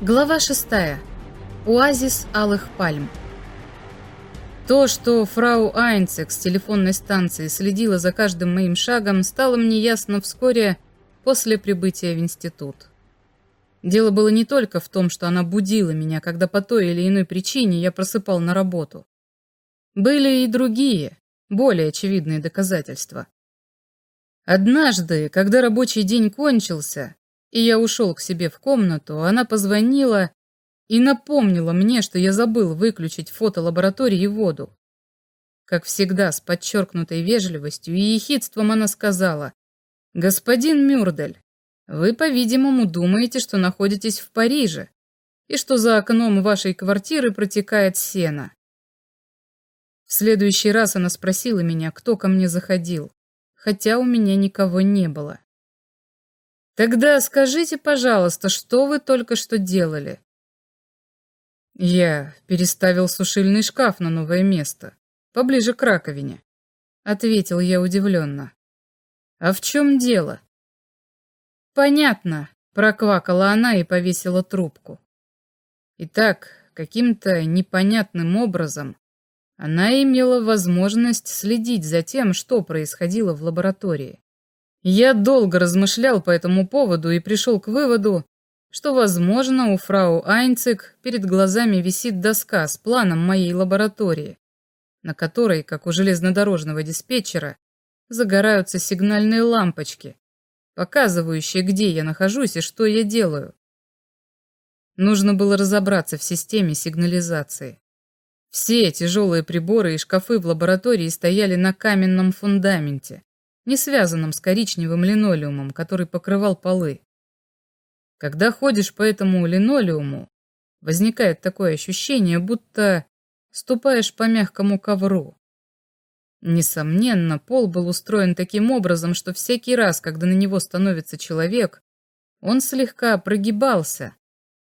Глава 6. Оазис алых пальм. То, что фрау Айнцек с телефонной станции следила за каждым моим шагом, стало мне ясно вскоре после прибытия в институт. Дело было не только в том, что она будила меня, когда по той или иной причине я просыпал на работу. Были и другие, более очевидные доказательства. Однажды, когда рабочий день кончился, и я ушел к себе в комнату, она позвонила и напомнила мне, что я забыл выключить в фотолаборатории воду. Как всегда, с подчеркнутой вежливостью и ехидством она сказала, «Господин Мюрдель, вы, по-видимому, думаете, что находитесь в Париже и что за окном вашей квартиры протекает сено». В следующий раз она спросила меня, кто ко мне заходил, хотя у меня никого не было. Тогда скажите, пожалуйста, что вы только что делали? Я переставил сушильный шкаф на новое место, поближе к раковине. Ответил я удивленно. А в чем дело? Понятно, проквакала она и повесила трубку. Итак, каким-то непонятным образом она имела возможность следить за тем, что происходило в лаборатории. Я долго размышлял по этому поводу и пришел к выводу, что, возможно, у фрау Айнцик перед глазами висит доска с планом моей лаборатории, на которой, как у железнодорожного диспетчера, загораются сигнальные лампочки, показывающие, где я нахожусь и что я делаю. Нужно было разобраться в системе сигнализации. Все тяжелые приборы и шкафы в лаборатории стояли на каменном фундаменте, не связанном с коричневым линолеумом, который покрывал полы. Когда ходишь по этому линолеуму, возникает такое ощущение, будто ступаешь по мягкому ковру. Несомненно, пол был устроен таким образом, что всякий раз, когда на него становится человек, он слегка прогибался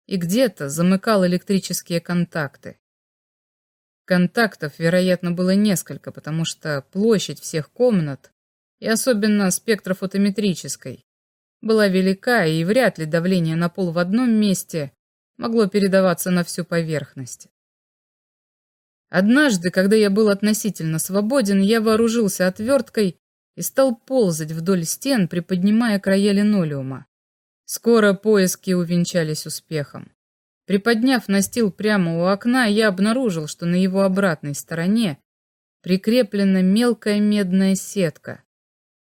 и где-то замыкал электрические контакты. Контактов, вероятно, было несколько, потому что площадь всех комнат и особенно спектрофотометрической, была велика, и вряд ли давление на пол в одном месте могло передаваться на всю поверхность. Однажды, когда я был относительно свободен, я вооружился отверткой и стал ползать вдоль стен, приподнимая края линолеума. Скоро поиски увенчались успехом. Приподняв настил прямо у окна, я обнаружил, что на его обратной стороне прикреплена мелкая медная сетка,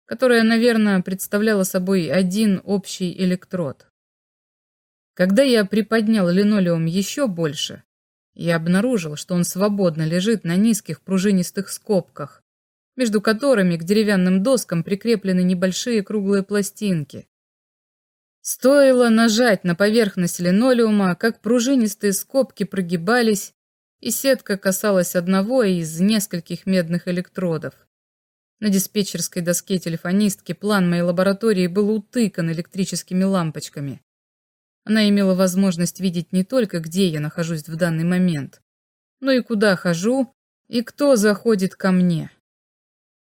которая, наверное, представляла собой один общий электрод. Когда я приподнял линолеум еще больше, я обнаружил, что он свободно лежит на низких пружинистых скобках, между которыми к деревянным доскам прикреплены небольшие круглые пластинки. Стоило нажать на поверхность линолеума, как пружинистые скобки прогибались, и сетка касалась одного из нескольких медных электродов. На диспетчерской доске телефонистки план моей лаборатории был утыкан электрическими лампочками. Она имела возможность видеть не только, где я нахожусь в данный момент, но и куда хожу и кто заходит ко мне.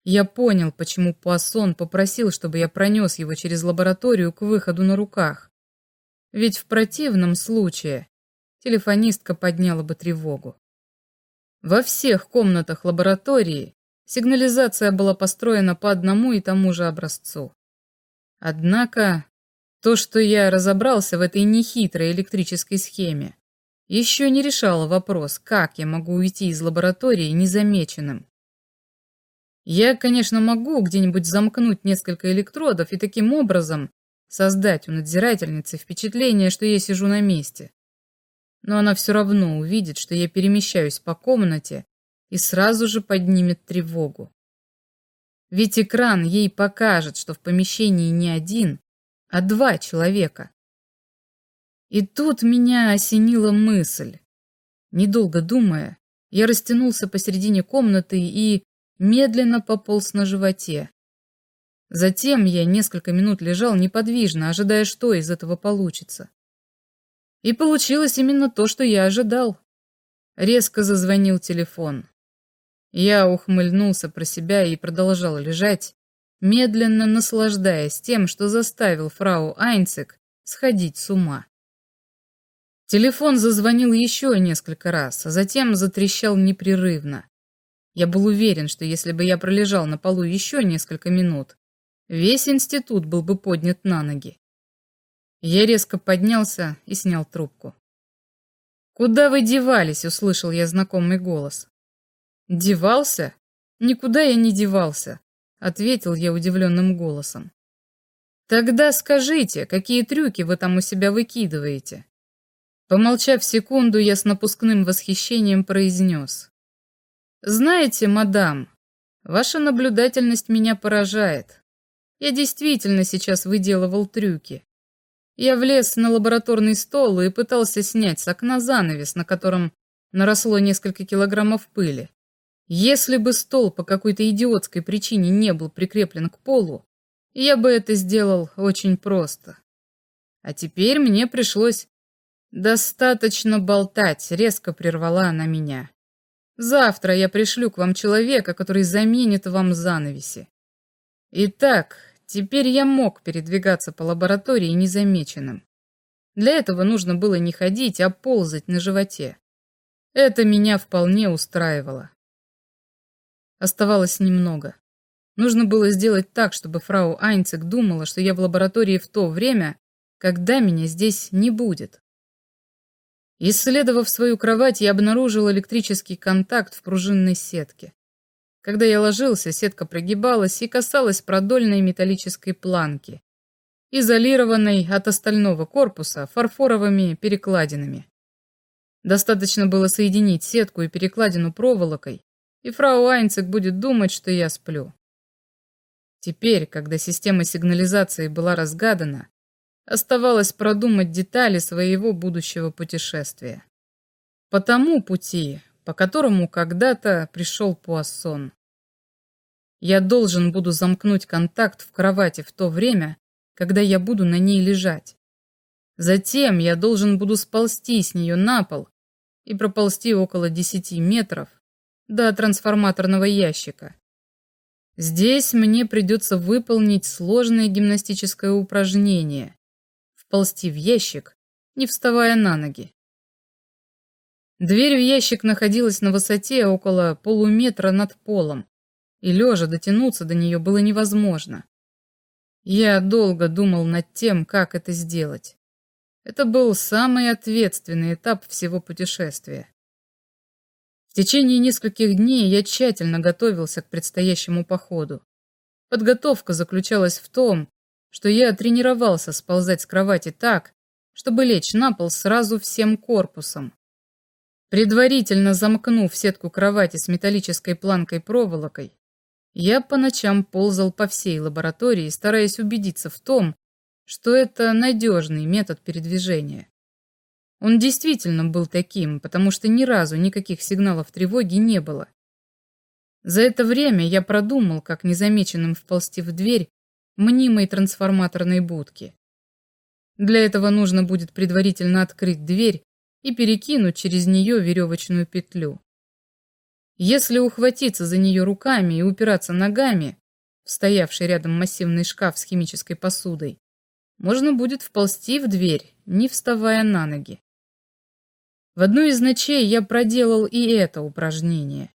Я понял, почему Пуассон попросил, чтобы я пронес его через лабораторию к выходу на руках. Ведь в противном случае телефонистка подняла бы тревогу. Во всех комнатах лаборатории Сигнализация была построена по одному и тому же образцу. Однако, то, что я разобрался в этой нехитрой электрической схеме, еще не решало вопрос, как я могу уйти из лаборатории незамеченным. Я, конечно, могу где-нибудь замкнуть несколько электродов и таким образом создать у надзирательницы впечатление, что я сижу на месте. Но она все равно увидит, что я перемещаюсь по комнате и сразу же поднимет тревогу. Ведь экран ей покажет, что в помещении не один, а два человека. И тут меня осенила мысль. Недолго думая, я растянулся посередине комнаты и медленно пополз на животе. Затем я несколько минут лежал неподвижно, ожидая, что из этого получится. И получилось именно то, что я ожидал. Резко зазвонил телефон. Я ухмыльнулся про себя и продолжал лежать, медленно наслаждаясь тем, что заставил фрау Айнцек сходить с ума. Телефон зазвонил еще несколько раз, а затем затрещал непрерывно. Я был уверен, что если бы я пролежал на полу еще несколько минут, весь институт был бы поднят на ноги. Я резко поднялся и снял трубку. «Куда вы девались?» — услышал я знакомый голос. «Девался? Никуда я не девался», — ответил я удивленным голосом. «Тогда скажите, какие трюки вы там у себя выкидываете?» Помолчав секунду, я с напускным восхищением произнес. «Знаете, мадам, ваша наблюдательность меня поражает. Я действительно сейчас выделывал трюки. Я влез на лабораторный стол и пытался снять с окна занавес, на котором наросло несколько килограммов пыли. Если бы стол по какой-то идиотской причине не был прикреплен к полу, я бы это сделал очень просто. А теперь мне пришлось достаточно болтать, резко прервала она меня. Завтра я пришлю к вам человека, который заменит вам занавеси. Итак, Теперь я мог передвигаться по лаборатории незамеченным. Для этого нужно было не ходить, а ползать на животе. Это меня вполне устраивало. Оставалось немного. Нужно было сделать так, чтобы фрау Айнцек думала, что я в лаборатории в то время, когда меня здесь не будет. Исследовав свою кровать, я обнаружил электрический контакт в пружинной сетке. Когда я ложился, сетка прогибалась и касалась продольной металлической планки, изолированной от остального корпуса фарфоровыми перекладинами. Достаточно было соединить сетку и перекладину проволокой, и фрау Айнцек будет думать, что я сплю. Теперь, когда система сигнализации была разгадана, оставалось продумать детали своего будущего путешествия. По тому пути, по которому когда-то пришел Пуассон. Я должен буду замкнуть контакт в кровати в то время, когда я буду на ней лежать. Затем я должен буду сползти с нее на пол и проползти около 10 метров до трансформаторного ящика. Здесь мне придется выполнить сложное гимнастическое упражнение – вползти в ящик, не вставая на ноги. Дверь в ящик находилась на высоте около полуметра над полом, и лежа дотянуться до нее было невозможно. Я долго думал над тем, как это сделать. Это был самый ответственный этап всего путешествия. В течение нескольких дней я тщательно готовился к предстоящему походу. Подготовка заключалась в том, что я тренировался сползать с кровати так, чтобы лечь на пол сразу всем корпусом. Предварительно замкнув сетку кровати с металлической планкой-проволокой, я по ночам ползал по всей лаборатории, стараясь убедиться в том, что это надежный метод передвижения. Он действительно был таким, потому что ни разу никаких сигналов тревоги не было. За это время я продумал, как незамеченным вползти в дверь мнимой трансформаторной будки. Для этого нужно будет предварительно открыть дверь и перекинуть через нее веревочную петлю. Если ухватиться за нее руками и упираться ногами, в стоявший рядом массивный шкаф с химической посудой, можно будет вползти в дверь, не вставая на ноги. В одну из ночей я проделал и это упражнение.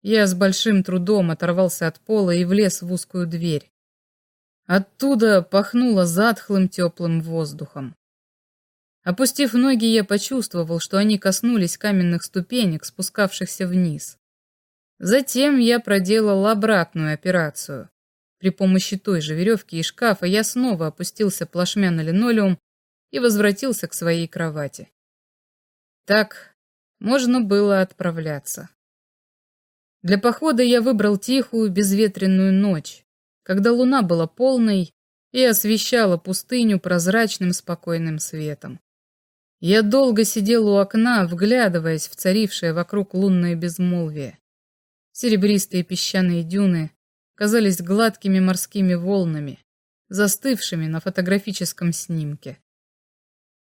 Я с большим трудом оторвался от пола и влез в узкую дверь. Оттуда пахнуло затхлым теплым воздухом. Опустив ноги, я почувствовал, что они коснулись каменных ступенек, спускавшихся вниз. Затем я проделал обратную операцию. При помощи той же веревки и шкафа я снова опустился плашмя на линолеум и возвратился к своей кровати. Так можно было отправляться. Для похода я выбрал тихую безветренную ночь, когда луна была полной и освещала пустыню прозрачным спокойным светом. Я долго сидел у окна, вглядываясь в царившее вокруг лунное безмолвие. Серебристые песчаные дюны казались гладкими морскими волнами, застывшими на фотографическом снимке.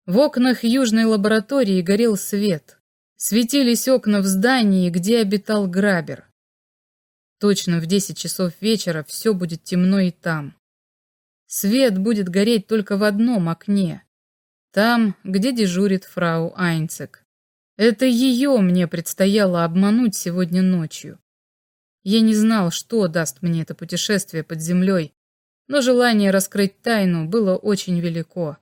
В окнах южной лаборатории горел свет. Светились окна в здании, где обитал Грабер. Точно в 10 часов вечера все будет темно и там. Свет будет гореть только в одном окне, Там, где дежурит фрау Айнцек. Это ее мне предстояло обмануть сегодня ночью. Я не знал, что даст мне это путешествие под землей, но желание раскрыть тайну было очень велико,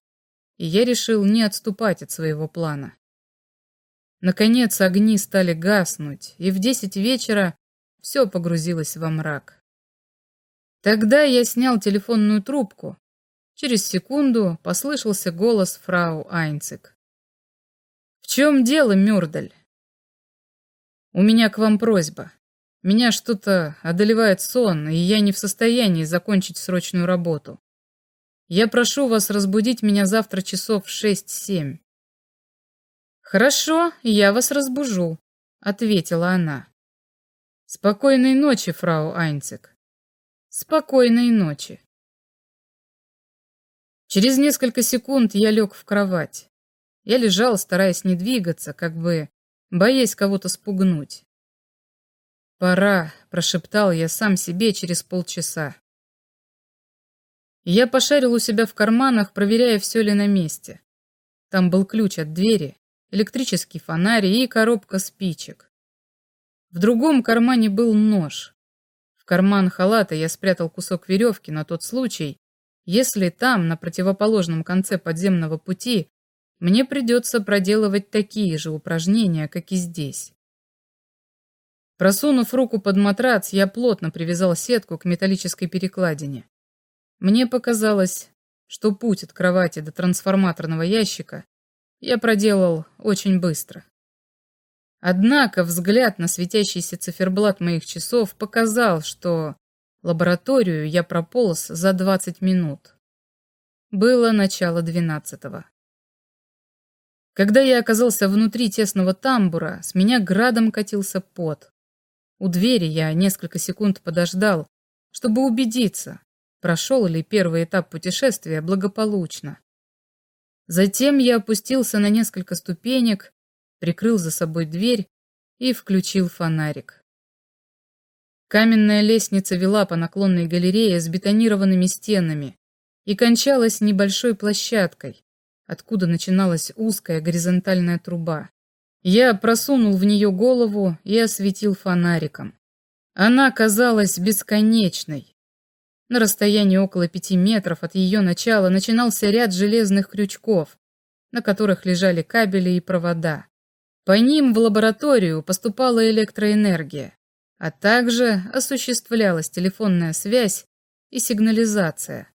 и я решил не отступать от своего плана. Наконец огни стали гаснуть, и в десять вечера все погрузилось во мрак. Тогда я снял телефонную трубку. Через секунду послышался голос фрау Айнцик. «В чем дело, Мюрдаль?» «У меня к вам просьба. Меня что-то одолевает сон, и я не в состоянии закончить срочную работу. Я прошу вас разбудить меня завтра часов в шесть-семь». «Хорошо, я вас разбужу», — ответила она. «Спокойной ночи, фрау Айнцик». «Спокойной ночи». Через несколько секунд я лег в кровать. Я лежал, стараясь не двигаться, как бы боясь кого-то спугнуть. «Пора», — прошептал я сам себе через полчаса. Я пошарил у себя в карманах, проверяя, все ли на месте. Там был ключ от двери, электрический фонарь и коробка спичек. В другом кармане был нож. В карман халата я спрятал кусок веревки на тот случай, если там, на противоположном конце подземного пути, мне придется проделывать такие же упражнения, как и здесь. Просунув руку под матрац, я плотно привязал сетку к металлической перекладине. Мне показалось, что путь от кровати до трансформаторного ящика я проделал очень быстро. Однако взгляд на светящийся циферблат моих часов показал, что лабораторию я прополз за 20 минут. Было начало двенадцатого. Когда я оказался внутри тесного тамбура, с меня градом катился пот. У двери я несколько секунд подождал, чтобы убедиться, прошел ли первый этап путешествия благополучно. Затем я опустился на несколько ступенек, прикрыл за собой дверь и включил фонарик. Каменная лестница вела по наклонной галерее с бетонированными стенами и кончалась небольшой площадкой, откуда начиналась узкая горизонтальная труба. Я просунул в нее голову и осветил фонариком. Она казалась бесконечной. На расстоянии около пяти метров от ее начала начинался ряд железных крючков, на которых лежали кабели и провода. По ним в лабораторию поступала электроэнергия, а также осуществлялась телефонная связь и сигнализация.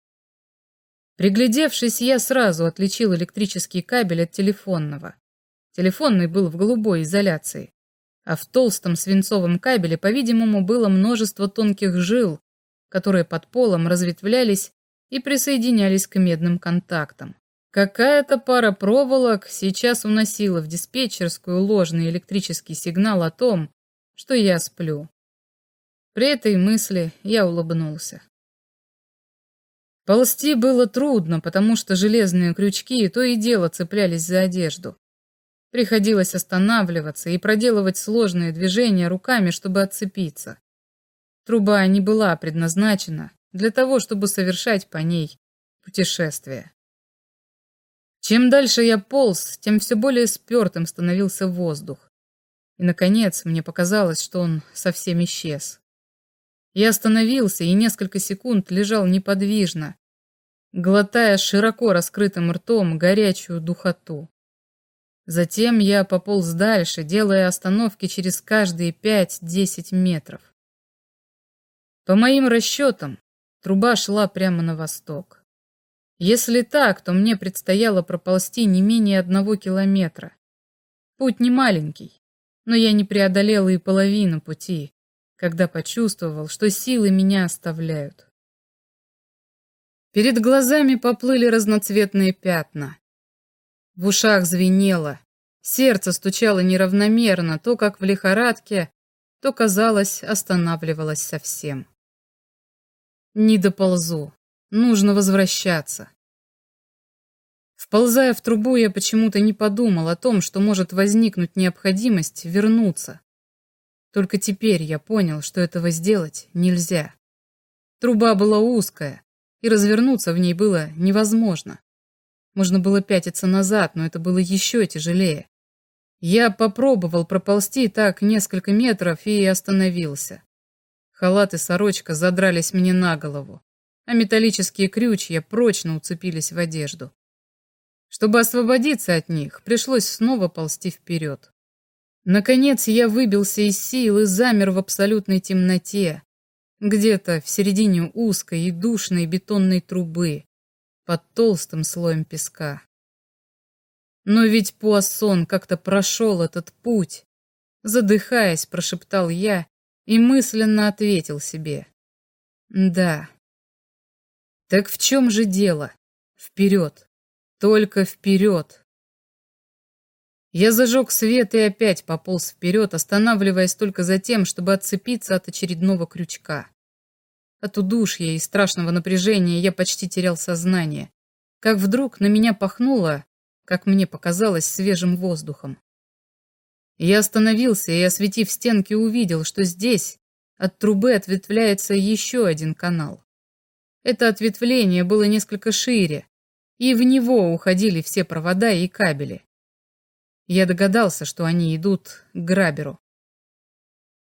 Приглядевшись, я сразу отличил электрический кабель от телефонного. Телефонный был в голубой изоляции, а в толстом свинцовом кабеле, по-видимому, было множество тонких жил, которые под полом разветвлялись и присоединялись к медным контактам. Какая-то пара проволок сейчас уносила в диспетчерскую ложный электрический сигнал о том, что я сплю. При этой мысли я улыбнулся. Ползти было трудно, потому что железные крючки то и дело цеплялись за одежду. Приходилось останавливаться и проделывать сложные движения руками, чтобы отцепиться. Труба не была предназначена для того, чтобы совершать по ней путешествие. Чем дальше я полз, тем все более спертым становился воздух. И, наконец, мне показалось, что он совсем исчез. Я остановился и несколько секунд лежал неподвижно, глотая широко раскрытым ртом горячую духоту. Затем я пополз дальше, делая остановки через каждые 5-10 метров. По моим расчетам, труба шла прямо на восток. Если так, то мне предстояло проползти не менее одного километра. Путь не маленький, но я не преодолел и половину пути, когда почувствовал, что силы меня оставляют. Перед глазами поплыли разноцветные пятна. В ушах звенело, сердце стучало неравномерно, то как в лихорадке, то, казалось, останавливалось совсем. Не доползу, нужно возвращаться. Вползая в трубу, я почему-то не подумал о том, что может возникнуть необходимость вернуться. Только теперь я понял, что этого сделать нельзя. Труба была узкая, и развернуться в ней было невозможно. Можно было пятиться назад, но это было еще тяжелее. Я попробовал проползти так несколько метров и остановился. Халат и сорочка задрались мне на голову, а металлические крючья прочно уцепились в одежду. Чтобы освободиться от них, пришлось снова ползти вперед. Наконец я выбился из сил и замер в абсолютной темноте, где-то в середине узкой и душной бетонной трубы, под толстым слоем песка. Но ведь Пуассон как-то прошел этот путь. Задыхаясь, прошептал я и мысленно ответил себе. Да. Так в чем же дело? Вперед. Только вперед. Я зажег свет и опять пополз вперед, останавливаясь только за тем, чтобы отцепиться от очередного крючка. От удушья и страшного напряжения я почти терял сознание, как вдруг на меня пахнуло как мне показалось, свежим воздухом. Я остановился и, осветив стенки, увидел, что здесь от трубы ответвляется еще один канал. Это ответвление было несколько шире, и в него уходили все провода и кабели. Я догадался, что они идут к Граберу.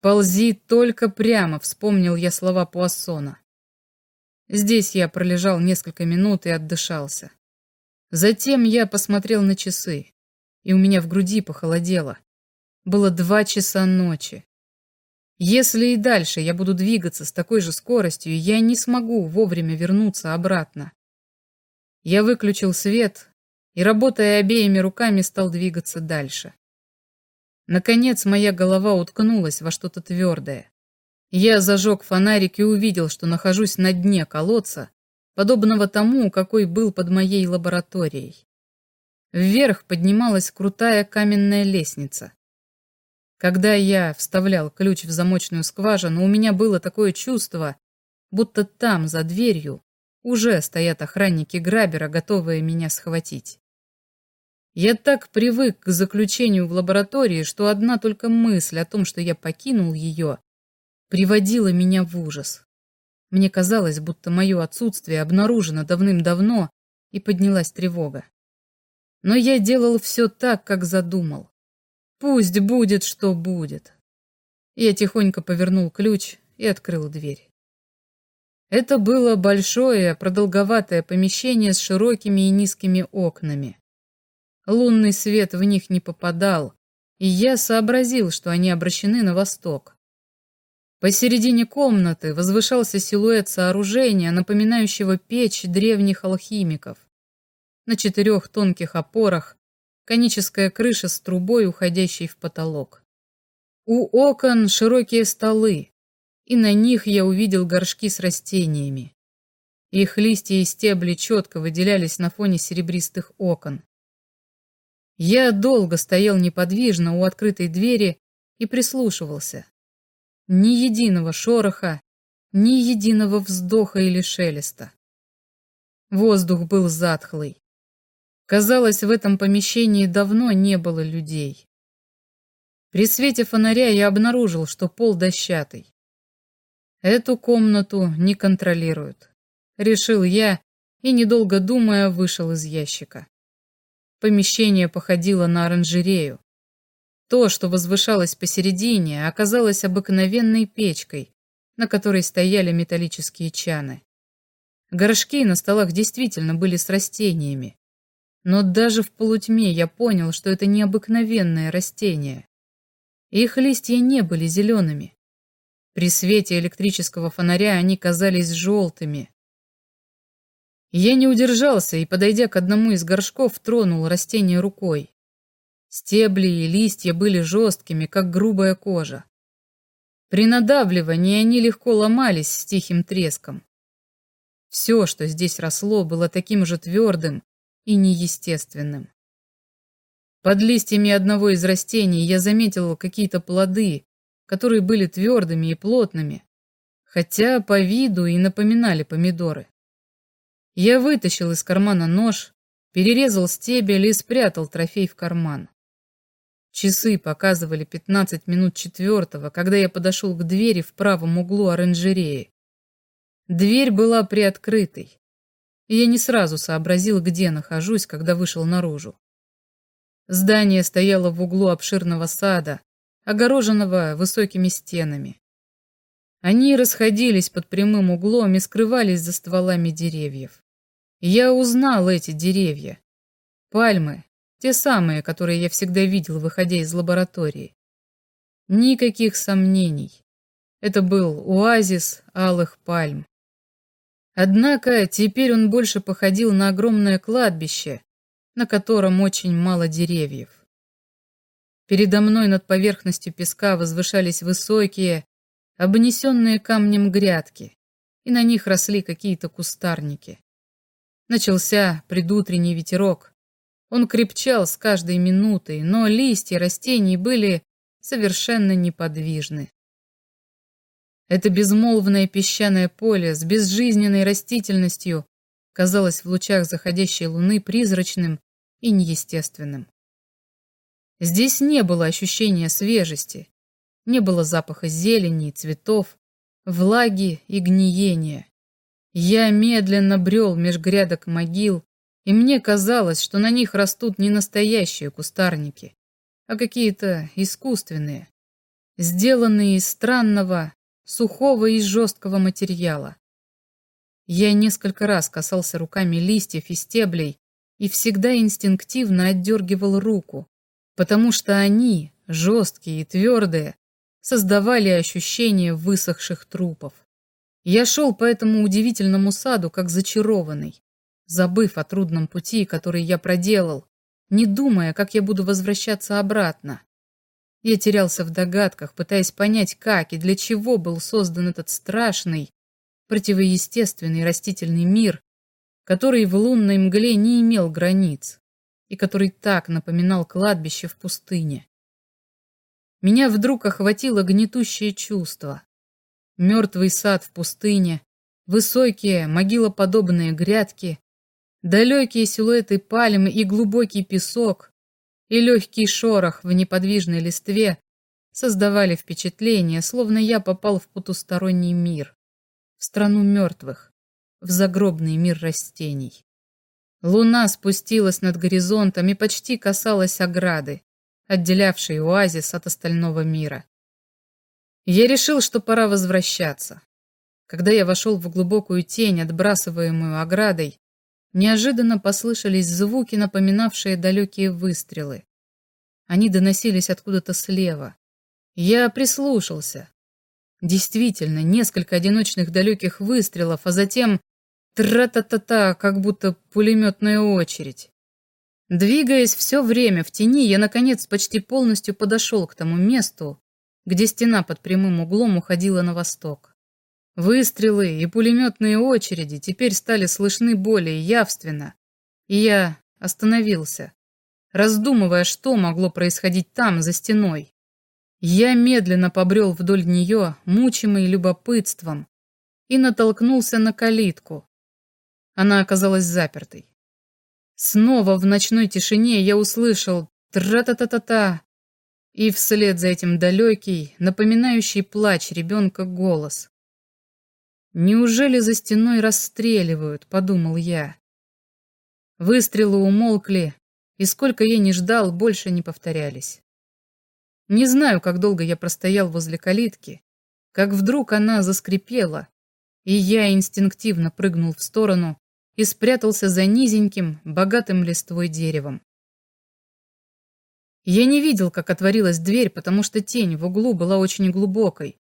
«Ползи только прямо», — вспомнил я слова Пуассона. Здесь я пролежал несколько минут и отдышался. Затем я посмотрел на часы, и у меня в груди похолодело. Было два часа ночи. Если и дальше я буду двигаться с такой же скоростью, я не смогу вовремя вернуться обратно. Я выключил свет и, работая обеими руками, стал двигаться дальше. Наконец моя голова уткнулась во что-то твердое. Я зажег фонарик и увидел, что нахожусь на дне колодца, подобного тому, какой был под моей лабораторией. Вверх поднималась крутая каменная лестница. Когда я вставлял ключ в замочную скважину, у меня было такое чувство, будто там, за дверью, уже стоят охранники Грабера, готовые меня схватить. Я так привык к заключению в лаборатории, что одна только мысль о том, что я покинул ее, приводила меня в ужас. Мне казалось, будто мое отсутствие обнаружено давным-давно, и поднялась тревога. Но я делал все так, как задумал. Пусть будет, что будет. Я тихонько повернул ключ и открыл дверь. Это было большое, продолговатое помещение с широкими и низкими окнами. Лунный свет в них не попадал, и я сообразил, что они обращены на восток. Посередине комнаты возвышался силуэт сооружения, напоминающего печь древних алхимиков. На четырех тонких опорах коническая крыша с трубой, уходящей в потолок. У окон широкие столы, и на них я увидел горшки с растениями. Их листья и стебли четко выделялись на фоне серебристых окон. Я долго стоял неподвижно у открытой двери и прислушивался. Ни единого шороха, ни единого вздоха или шелеста. Воздух был затхлый. Казалось, в этом помещении давно не было людей. При свете фонаря я обнаружил, что пол дощатый. Эту комнату не контролируют. Решил я и, недолго думая, вышел из ящика. Помещение походило на оранжерею. То, что возвышалось посередине, оказалось обыкновенной печкой, на которой стояли металлические чаны. Горшки на столах действительно были с растениями. Но даже в полутьме я понял, что это необыкновенное растение. Их листья не были зелеными. При свете электрического фонаря они казались желтыми. Я не удержался и, подойдя к одному из горшков, тронул растение рукой. Стебли и листья были жесткими, как грубая кожа. При надавливании они легко ломались с тихим треском. Все, что здесь росло, было таким же твердым и неестественным. Под листьями одного из растений я заметил какие-то плоды, которые были твердыми и плотными, хотя по виду и напоминали помидоры. Я вытащил из кармана нож, перерезал стебель и спрятал трофей в карман. Часы показывали 15 минут четвертого, когда я подошел к двери в правом углу оранжереи. Дверь была приоткрытой. И я не сразу сообразил, где нахожусь, когда вышел наружу. Здание стояло в углу обширного сада, огороженного высокими стенами. Они расходились под прямым углом и скрывались за стволами деревьев. Я узнал эти деревья. Пальмы, те самые, которые я всегда видел, выходя из лаборатории. Никаких сомнений. Это был оазис алых пальм. Однако теперь он больше походил на огромное кладбище, на котором очень мало деревьев. Передо мной над поверхностью песка возвышались высокие, обнесенные камнем грядки, и на них росли какие-то кустарники. Начался предутренний ветерок. Он крепчал с каждой минутой, но листья растений были совершенно неподвижны. Это безмолвное песчаное поле с безжизненной растительностью казалось в лучах заходящей луны призрачным и неестественным. Здесь не было ощущения свежести, не было запаха зелени и цветов, влаги и гниения. Я медленно брел меж грядок могил, и мне казалось, что на них растут не настоящие кустарники, а какие-то искусственные, сделанные из странного, сухого и жесткого материала. Я несколько раз касался руками листьев и стеблей и всегда инстинктивно отдергивал руку, потому что они, жесткие и твердые, создавали ощущение высохших трупов. Я шел по этому удивительному саду, как зачарованный, забыв о трудном пути, который я проделал, не думая, как я буду возвращаться обратно. Я терялся в догадках, пытаясь понять, как и для чего был создан этот страшный, противоестественный растительный мир, который в лунной мгле не имел границ и который так напоминал кладбище в пустыне. Меня вдруг охватило гнетущее чувство. Мертвый сад в пустыне, высокие могилоподобные грядки, далекие силуэты пальмы и глубокий песок, и легкий шорох в неподвижной листве создавали впечатление, словно я попал в потусторонний мир, в страну мертвых, в загробный мир растений. Луна спустилась над горизонтом и почти касалась ограды, отделявшей оазис от остального мира. Я решил, что пора возвращаться. Когда я вошел в глубокую тень, отбрасываемую оградой, Неожиданно послышались звуки, напоминавшие далекие выстрелы. Они доносились откуда-то слева. Я прислушался. Действительно, несколько одиночных далеких выстрелов, а затем тра-та-та-та, как будто пулеметная очередь. Двигаясь все время в тени, я, наконец, почти полностью подошел к тому месту, где стена под прямым углом уходила на восток. Выстрелы и пулеметные очереди теперь стали слышны более явственно, и я остановился, раздумывая, что могло происходить там, за стеной. Я медленно побрел вдоль нее, мучимый любопытством, и натолкнулся на калитку. Она оказалась запертой. Снова в ночной тишине я услышал тра-та-та-та-та, и вслед за этим далекий, напоминающий плач ребенка голос. «Неужели за стеной расстреливают?» — подумал я. Выстрелы умолкли, и сколько я не ждал, больше не повторялись. Не знаю, как долго я простоял возле калитки, как вдруг она заскрипела, и я инстинктивно прыгнул в сторону и спрятался за низеньким, богатым листвой деревом. Я не видел, как отворилась дверь, потому что тень в углу была очень глубокой,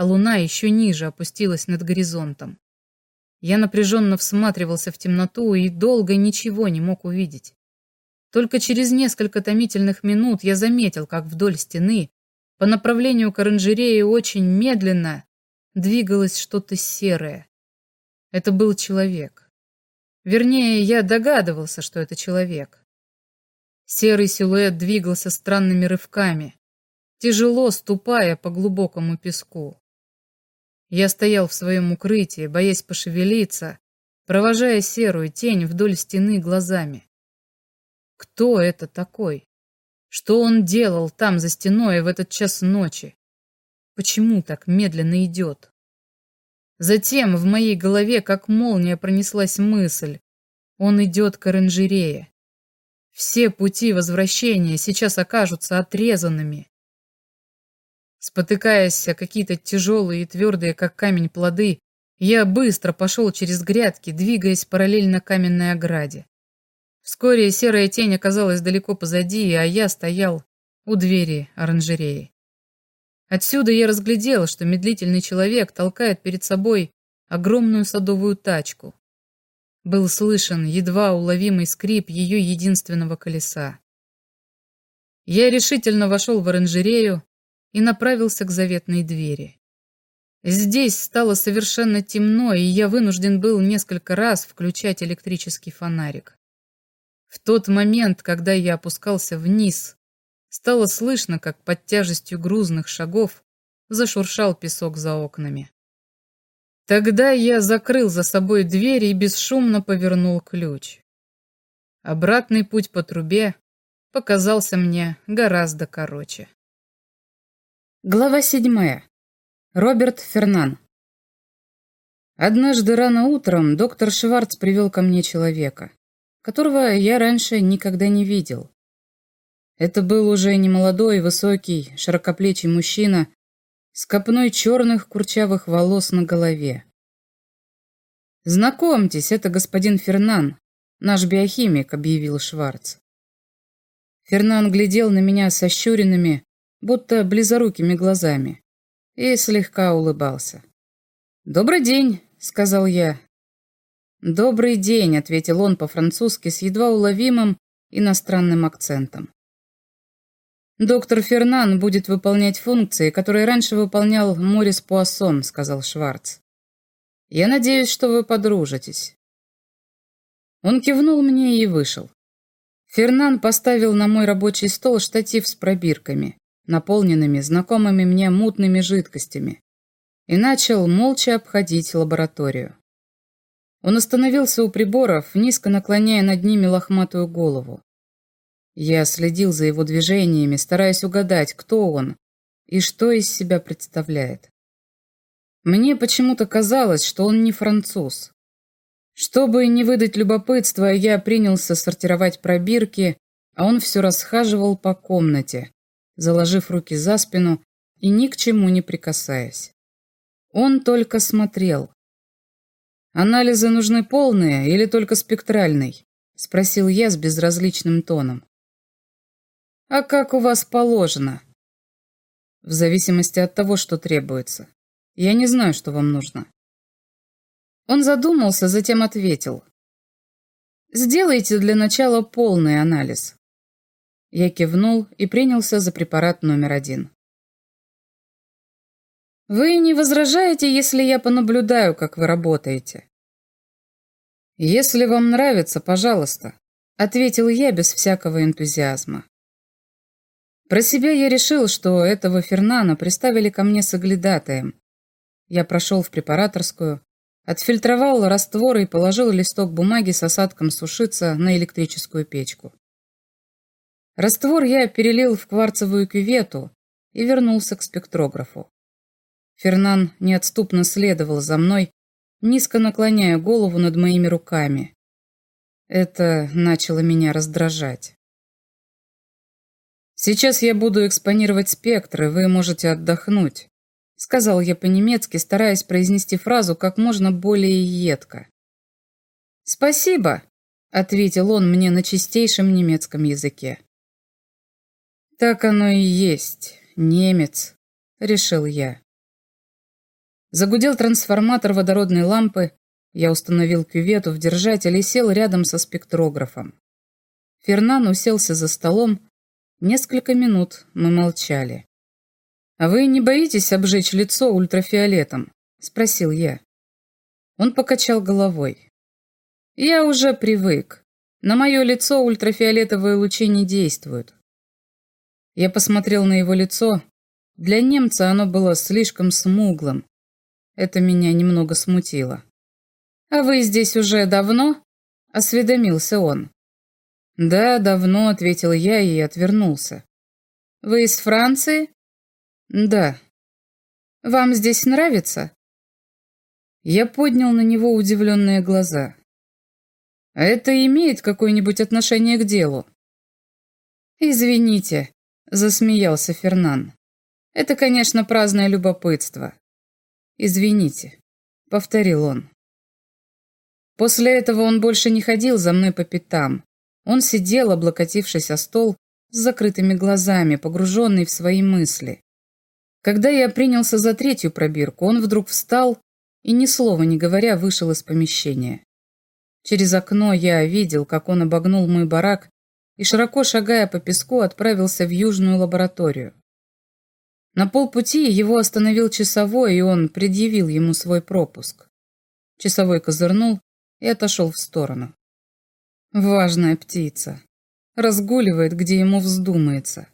а луна еще ниже опустилась над горизонтом. Я напряженно всматривался в темноту и долго ничего не мог увидеть. Только через несколько томительных минут я заметил, как вдоль стены, по направлению к оранжерее очень медленно, двигалось что-то серое. Это был человек. Вернее, я догадывался, что это человек. Серый силуэт двигался странными рывками, тяжело ступая по глубокому песку. Я стоял в своем укрытии, боясь пошевелиться, провожая серую тень вдоль стены глазами. Кто это такой? Что он делал там за стеной в этот час ночи? Почему так медленно идет? Затем в моей голове как молния пронеслась мысль, Он идет к оранжерее. Все пути возвращения сейчас окажутся отрезанными. Спотыкаясь о какие-то тяжелые и твердые, как камень, плоды, я быстро пошел через грядки, двигаясь параллельно каменной ограде. Вскоре серая тень оказалась далеко позади, а я стоял у двери оранжереи. Отсюда я разглядел, что медлительный человек толкает перед собой огромную садовую тачку. Был слышен едва уловимый скрип ее единственного колеса. Я решительно вошел в оранжерею и направился к заветной двери. Здесь стало совершенно темно, и я вынужден был несколько раз включать электрический фонарик. В тот момент, когда я опускался вниз, стало слышно, как под тяжестью грузных шагов зашуршал песок за окнами. Тогда я закрыл за собой дверь и бесшумно повернул ключ. Обратный путь по трубе показался мне гораздо короче. Глава седьмая. Роберт Фернан. Однажды рано утром доктор Шварц привел ко мне человека, которого я раньше никогда не видел. Это был уже немолодой, высокий, широкоплечий мужчина с копной черных курчавых волос на голове. «Знакомьтесь, это господин Фернан, наш биохимик», — объявил Шварц. Фернан глядел на меня сощуренными, будто близорукими глазами и слегка улыбался. «Добрый день», — сказал я. «Добрый день», — ответил он по-французски с едва уловимым иностранным акцентом. «Доктор Фернан будет выполнять функции, которые раньше выполнял Морис Пуассон», — сказал Шварц. «Я надеюсь, что вы подружитесь». Он кивнул мне и вышел. Фернан поставил на мой рабочий стол штатив с пробирками наполненными знакомыми мне мутными жидкостями, и начал молча обходить лабораторию. Он остановился у приборов, низко наклоняя над ними лохматую голову. Я следил за его движениями, стараясь угадать, кто он и что из себя представляет. Мне почему-то казалось, что он не француз. Чтобы не выдать любопытства, я принялся сортировать пробирки, а он все расхаживал по комнате, заложив руки за спину и ни к чему не прикасаясь. Он только смотрел. «Анализы нужны полные или только спектральный?» – спросил я с безразличным тоном. «А как у вас положено?» «В зависимости от того, что требуется. Я не знаю, что вам нужно». Он задумался, затем ответил. «Сделайте для начала полный анализ. Я кивнул и принялся за препарат номер один. «Вы не возражаете, если я понаблюдаю, как вы работаете?» «Если вам нравится, пожалуйста», — ответил я без всякого энтузиазма. Про себя я решил, что этого Фернана приставили ко мне с оглядатаем. Я прошел в препараторскую, отфильтровал раствор и положил листок бумаги с осадком сушиться на электрическую печку. Раствор я перелил в кварцевую кювету и вернулся к спектрографу. Фернан неотступно следовал за мной, низко наклоняя голову над моими руками. Это начало меня раздражать. «Сейчас я буду экспонировать спектры, вы можете отдохнуть», сказал я по-немецки, стараясь произнести фразу как можно более едко. «Спасибо», — ответил он мне на чистейшем немецком языке. Так оно и есть, немец, решил я. Загудел трансформатор водородной лампы, я установил кювету в держатель и сел рядом со спектрографом. Фернан уселся за столом. Несколько минут мы молчали. «А вы не боитесь обжечь лицо ультрафиолетом?» – спросил я. Он покачал головой. «Я уже привык. На мое лицо ультрафиолетовые лучи не действуют. Я посмотрел на его лицо. Для немца оно было слишком смуглым. Это меня немного смутило. «А вы здесь уже давно?» – осведомился он. «Да, давно», – ответил я и отвернулся. «Вы из Франции?» «Да». «Вам здесь нравится?» Я поднял на него удивленные глаза. А это имеет какое-нибудь отношение к делу? Извините, засмеялся Фернан. Это, конечно, праздное любопытство. Извините, повторил он. После этого он больше не ходил за мной по пятам. Он сидел, облокотившись о стол, с закрытыми глазами, погруженный в свои мысли. Когда я принялся за третью пробирку, он вдруг встал и, ни слова не говоря, вышел из помещения. Через окно я видел, как он обогнул мой барак и, широко шагая по песку, отправился в южную лабораторию. На полпути его остановил часовой, и он предъявил ему свой пропуск. Часовой козырнул и отошел в сторону. Важная птица. Разгуливает, где ему вздумается.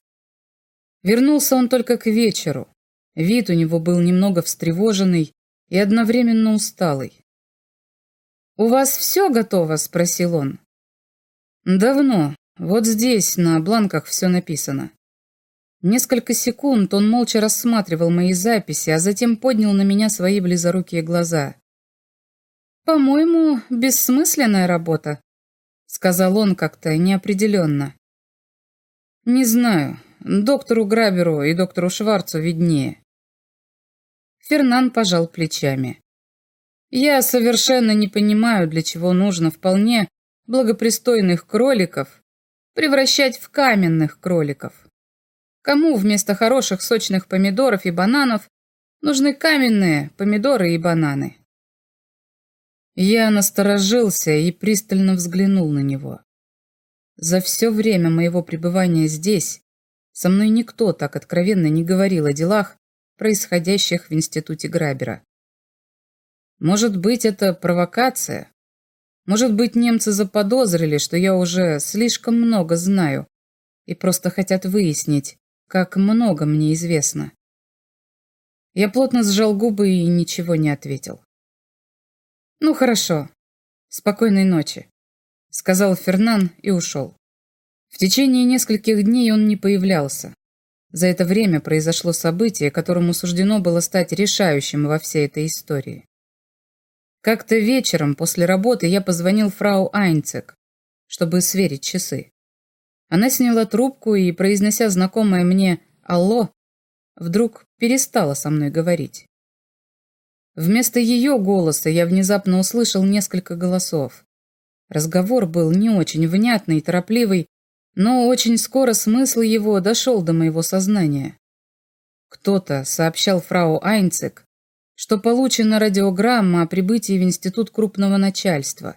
Вернулся он только к вечеру. Вид у него был немного встревоженный и одновременно усталый. «У вас все готово?» – спросил он. «Давно. Вот здесь, на бланках, все написано». Несколько секунд он молча рассматривал мои записи, а затем поднял на меня свои близорукие глаза. «По-моему, бессмысленная работа», — сказал он как-то неопределенно. «Не знаю. Доктору Граберу и доктору Шварцу виднее». Фернан пожал плечами. Я совершенно не понимаю, для чего нужно вполне благопристойных кроликов превращать в каменных кроликов. Кому вместо хороших сочных помидоров и бананов нужны каменные помидоры и бананы? Я насторожился и пристально взглянул на него. За все время моего пребывания здесь со мной никто так откровенно не говорил о делах, происходящих в институте Грабера. Может быть, это провокация? Может быть, немцы заподозрили, что я уже слишком много знаю и просто хотят выяснить, как много мне известно. Я плотно сжал губы и ничего не ответил. «Ну, хорошо. Спокойной ночи», — сказал Фернан и ушел. В течение нескольких дней он не появлялся. За это время произошло событие, которому суждено было стать решающим во всей этой истории. Как-то вечером после работы я позвонил фрау Айнцек, чтобы сверить часы. Она сняла трубку и, произнося знакомое мне «Алло», вдруг перестала со мной говорить. Вместо ее голоса я внезапно услышал несколько голосов. Разговор был не очень внятный и торопливый, но очень скоро смысл его дошел до моего сознания. Кто-то сообщал фрау Айнцек, что получена радиограмма о прибытии в институт крупного начальства.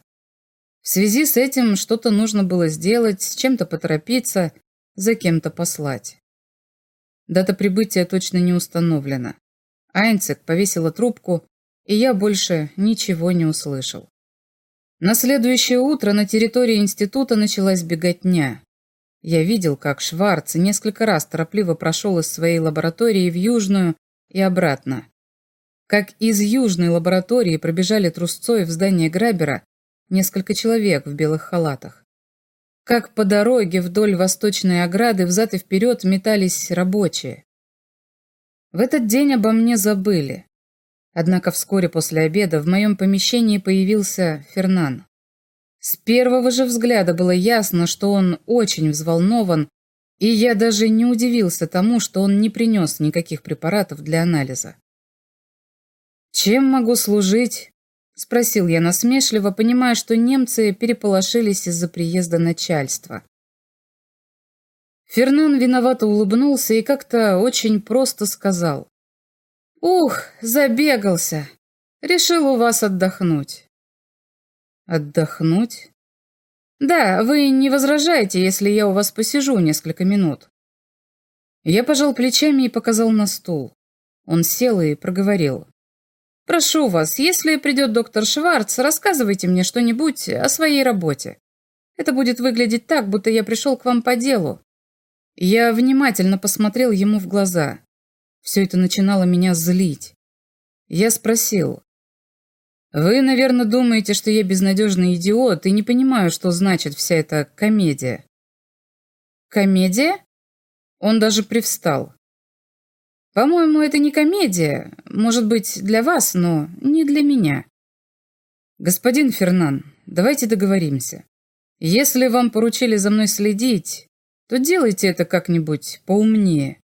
В связи с этим что-то нужно было сделать, с чем-то поторопиться, за кем-то послать. Дата прибытия точно не установлена. Айнцек повесила трубку, и я больше ничего не услышал. На следующее утро на территории института началась беготня. Я видел, как Шварц несколько раз торопливо прошел из своей лаборатории в Южную и обратно как из южной лаборатории пробежали трусцой в здание Грабера несколько человек в белых халатах. Как по дороге вдоль восточной ограды взад и вперед метались рабочие. В этот день обо мне забыли. Однако вскоре после обеда в моем помещении появился Фернан. С первого же взгляда было ясно, что он очень взволнован, и я даже не удивился тому, что он не принес никаких препаратов для анализа. «Чем могу служить?» – спросил я насмешливо, понимая, что немцы переполошились из-за приезда начальства. Фернан виновато улыбнулся и как-то очень просто сказал. «Ух, забегался! Решил у вас отдохнуть». «Отдохнуть?» «Да, вы не возражаете, если я у вас посижу несколько минут?» Я пожал плечами и показал на стул. Он сел и проговорил. Прошу вас, если придет доктор Шварц, рассказывайте мне что-нибудь о своей работе. Это будет выглядеть так, будто я пришел к вам по делу. Я внимательно посмотрел ему в глаза. Все это начинало меня злить. Я спросил. «Вы, наверное, думаете, что я безнадежный идиот и не понимаю, что значит вся эта комедия». «Комедия?» Он даже привстал. По-моему, это не комедия. Может быть, для вас, но не для меня. Господин Фернан, давайте договоримся. Если вам поручили за мной следить, то делайте это как-нибудь поумнее».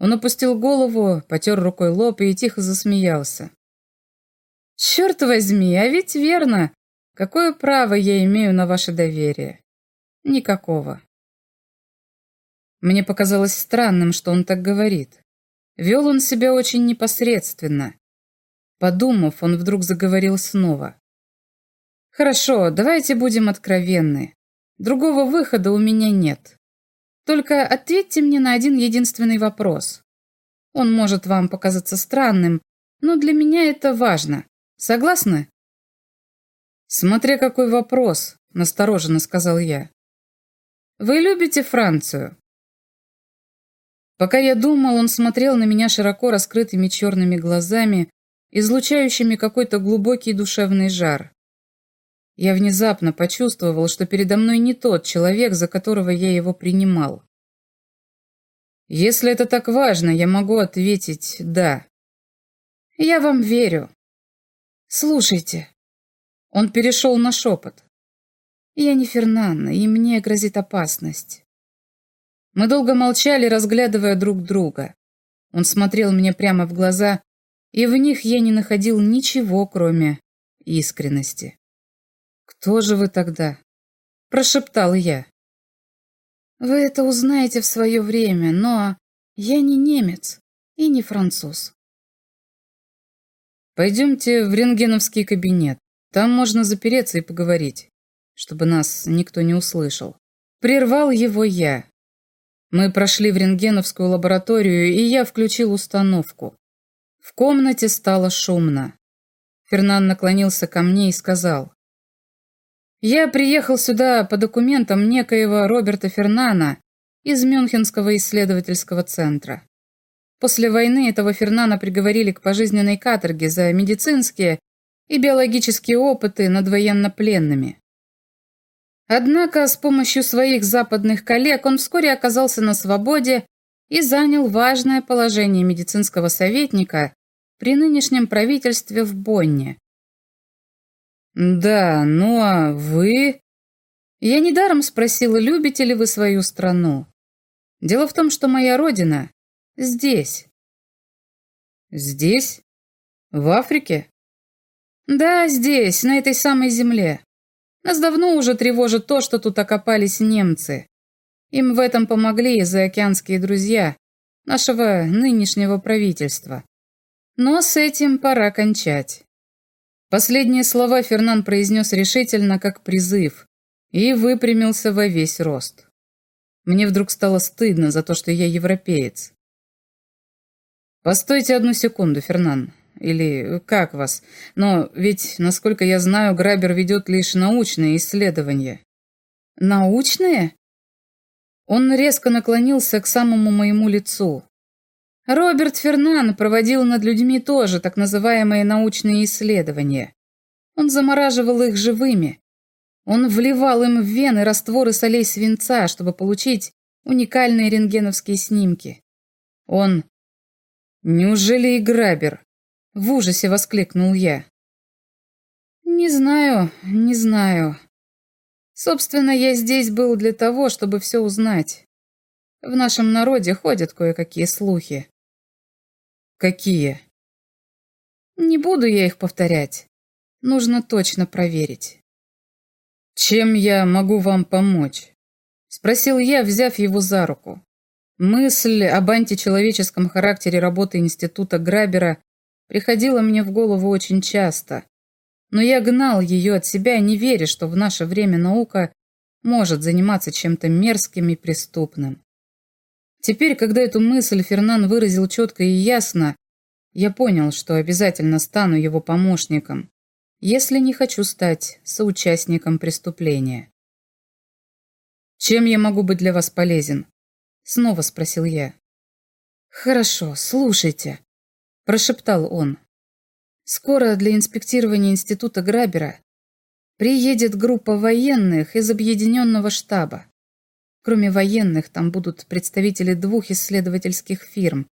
Он опустил голову, потер рукой лоб и тихо засмеялся. «Черт возьми, а ведь верно. Какое право я имею на ваше доверие? Никакого». Мне показалось странным, что он так говорит. Вел он себя очень непосредственно. Подумав, он вдруг заговорил снова. «Хорошо, давайте будем откровенны. Другого выхода у меня нет. Только ответьте мне на один единственный вопрос. Он может вам показаться странным, но для меня это важно. Согласны?» «Смотря какой вопрос», — настороженно сказал я. «Вы любите Францию?» Пока я думал, он смотрел на меня широко раскрытыми черными глазами, излучающими какой-то глубокий душевный жар. Я внезапно почувствовал, что передо мной не тот человек, за которого я его принимал. Если это так важно, я могу ответить «да». Я вам верю. Слушайте. Он перешел на шепот. Я не Фернанна, и мне грозит опасность. Мы долго молчали, разглядывая друг друга. Он смотрел мне прямо в глаза, и в них я не находил ничего, кроме искренности. «Кто же вы тогда?» – прошептал я. «Вы это узнаете в свое время, но я не немец и не француз». «Пойдемте в рентгеновский кабинет. Там можно запереться и поговорить, чтобы нас никто не услышал». Прервал его я. Мы прошли в рентгеновскую лабораторию, и я включил установку. В комнате стало шумно. Фернан наклонился ко мне и сказал. «Я приехал сюда по документам некоего Роберта Фернана из Мюнхенского исследовательского центра. После войны этого Фернана приговорили к пожизненной каторге за медицинские и биологические опыты над военнопленными. Однако с помощью своих западных коллег он вскоре оказался на свободе и занял важное положение медицинского советника при нынешнем правительстве в Бонне. «Да, ну а вы...» Я недаром спросила, любите ли вы свою страну. Дело в том, что моя родина здесь. Здесь? В Африке? Да, здесь, на этой самой земле. Нас давно уже тревожит то, что тут окопались немцы. Им в этом помогли заокеанские друзья нашего нынешнего правительства. Но с этим пора кончать. Последние слова Фернан произнес решительно, как призыв, и выпрямился во весь рост. Мне вдруг стало стыдно за то, что я европеец. «Постойте одну секунду, Фернан. Или как вас? Но ведь, насколько я знаю, Грабер ведет лишь научные исследования. Научные? Он резко наклонился к самому моему лицу. Роберт Фернан проводил над людьми тоже так называемые научные исследования. Он замораживал их живыми. Он вливал им в вены растворы солей свинца, чтобы получить уникальные рентгеновские снимки. Он... Неужели и Грабер? В ужасе воскликнул я. Не знаю, не знаю. Собственно, я здесь был для того, чтобы все узнать. В нашем народе ходят кое-какие слухи. Какие? Не буду я их повторять. Нужно точно проверить. Чем я могу вам помочь? Спросил я, взяв его за руку. Мысль об античеловеческом характере работы Института Грабера приходила мне в голову очень часто. Но я гнал ее от себя, не веря, что в наше время наука может заниматься чем-то мерзким и преступным. Теперь, когда эту мысль Фернан выразил четко и ясно, я понял, что обязательно стану его помощником, если не хочу стать соучастником преступления. «Чем я могу быть для вас полезен?» Снова спросил я. «Хорошо, слушайте», прошептал он. Скоро для инспектирования института Грабера приедет группа военных из объединенного штаба. Кроме военных, там будут представители двух исследовательских фирм.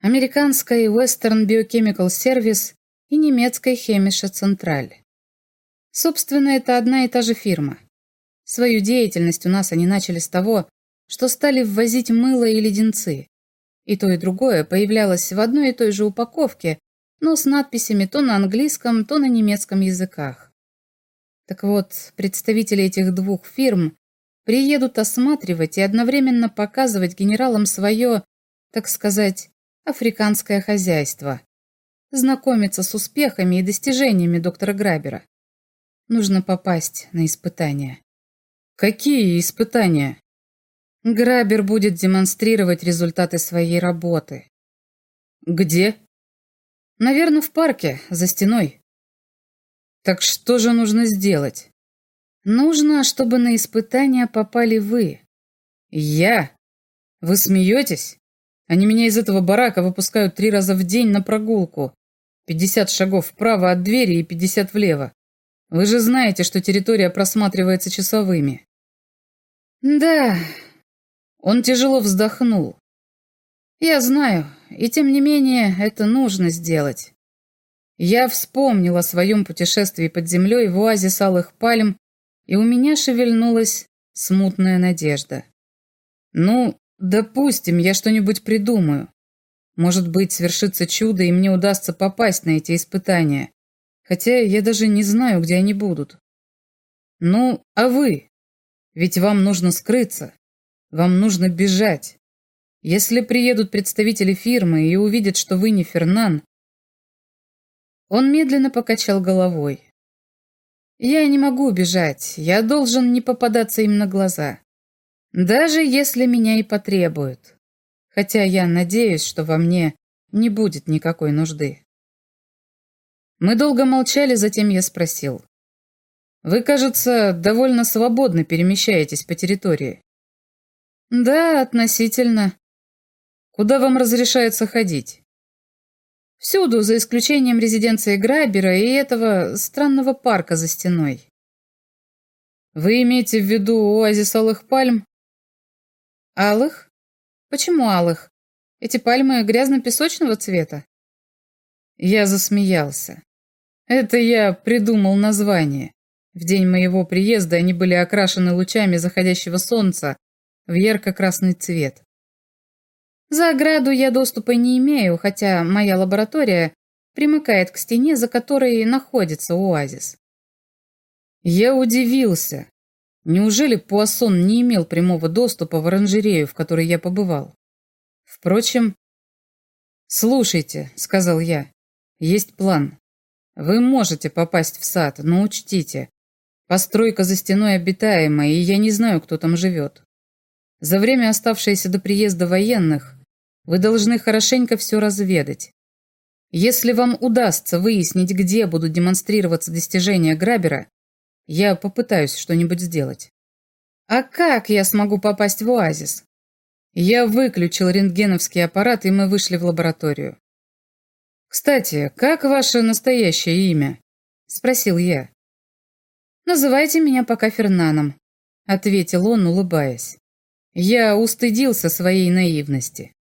Американской Western Biochemical Service и немецкой Chemische Central. Собственно, это одна и та же фирма. Свою деятельность у нас они начали с того, что стали ввозить мыло и леденцы. И то, и другое появлялось в одной и той же упаковке, но с надписями то на английском, то на немецком языках. Так вот, представители этих двух фирм приедут осматривать и одновременно показывать генералам свое, так сказать, африканское хозяйство, знакомиться с успехами и достижениями доктора Грабера. Нужно попасть на испытания. Какие испытания? Грабер будет демонстрировать результаты своей работы. Где? Наверное, в парке, за стеной. Так что же нужно сделать? Нужно, чтобы на испытания попали вы. Я? Вы смеетесь? Они меня из этого барака выпускают три раза в день на прогулку. Пятьдесят шагов вправо от двери и пятьдесят влево. Вы же знаете, что территория просматривается часовыми. Да. Он тяжело вздохнул. Я знаю, и тем не менее это нужно сделать. Я вспомнил о своем путешествии под землей в оазис алых пальм, и у меня шевельнулась смутная надежда. Ну, допустим, я что-нибудь придумаю. Может быть, свершится чудо, и мне удастся попасть на эти испытания. Хотя я даже не знаю, где они будут. Ну, а вы? Ведь вам нужно скрыться. Вам нужно бежать. Если приедут представители фирмы и увидят, что вы не Фернан, он медленно покачал головой. «Я не могу убежать, я должен не попадаться им на глаза. Даже если меня и потребуют. Хотя я надеюсь, что во мне не будет никакой нужды». Мы долго молчали, затем я спросил. «Вы, кажется, довольно свободно перемещаетесь по территории». «Да, относительно». «Куда вам разрешается ходить?» Всюду, за исключением резиденции Грабера и этого странного парка за стеной. Вы имеете в виду оазис алых пальм? Алых? Почему алых? Эти пальмы грязно-песочного цвета? Я засмеялся. Это я придумал название. В день моего приезда они были окрашены лучами заходящего солнца в ярко-красный цвет. За ограду я доступа не имею, хотя моя лаборатория примыкает к стене, за которой находится оазис. Я удивился. Неужели Пуассон не имел прямого доступа в оранжерею, в которой я побывал? Впрочем... «Слушайте», — сказал я, — «есть план. Вы можете попасть в сад, но учтите, постройка за стеной обитаемая, и я не знаю, кто там живет. За время, оставшееся до приезда военных, вы должны хорошенько все разведать. Если вам удастся выяснить, где будут демонстрироваться достижения Грабера, я попытаюсь что-нибудь сделать. А как я смогу попасть в оазис? Я выключил рентгеновский аппарат, и мы вышли в лабораторию. «Кстати, как ваше настоящее имя?» – спросил я. «Называйте меня пока Фернаном», – ответил он, улыбаясь. Я устыдился своей наивности.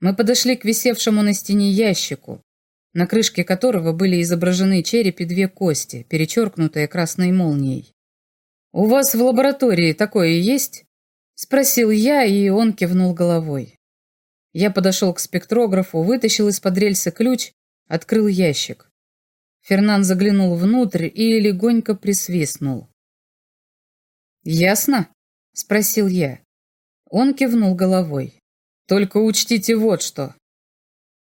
Мы подошли к висевшему на стене ящику, на крышке которого были изображены череп и две кости, перечеркнутые красной молнией. «У вас в лаборатории такое есть?» – спросил я, и он кивнул головой. Я подошел к спектрографу, вытащил из-под рельсы ключ, открыл ящик. Фернан заглянул внутрь и легонько присвистнул. «Ясно?» – спросил я. Он кивнул головой. Только учтите вот что.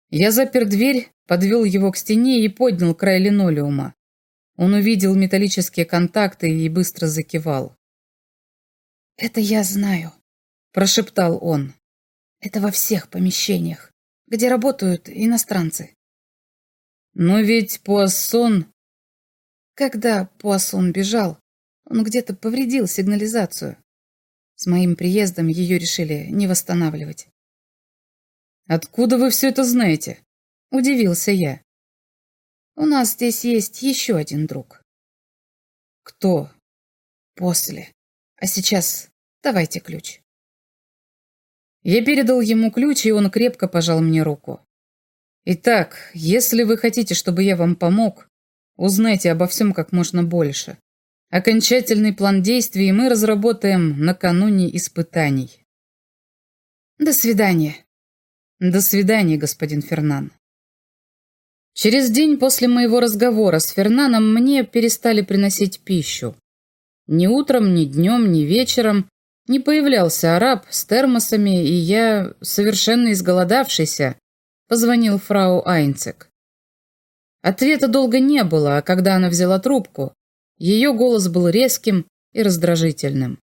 Я запер дверь, подвел его к стене и поднял край линолеума. Он увидел металлические контакты и быстро закивал. «Это я знаю», – прошептал он. «Это во всех помещениях, где работают иностранцы». «Но ведь Пуассон...» Когда Пуассон бежал, он где-то повредил сигнализацию. С моим приездом ее решили не восстанавливать. «Откуда вы все это знаете?» – удивился я. «У нас здесь есть еще один друг». «Кто?» «После. А сейчас давайте ключ». Я передал ему ключ, и он крепко пожал мне руку. «Итак, если вы хотите, чтобы я вам помог, Узнайте обо всем как можно больше. Окончательный план действий мы разработаем накануне испытаний. До свидания. До свидания, господин Фернан. Через день после моего разговора с Фернаном мне перестали приносить пищу. Ни утром, ни днем, ни вечером не появлялся араб с термосами, и я, совершенно изголодавшийся, позвонил фрау Айнцек. Ответа долго не было, а когда она взяла трубку, ее голос был резким и раздражительным.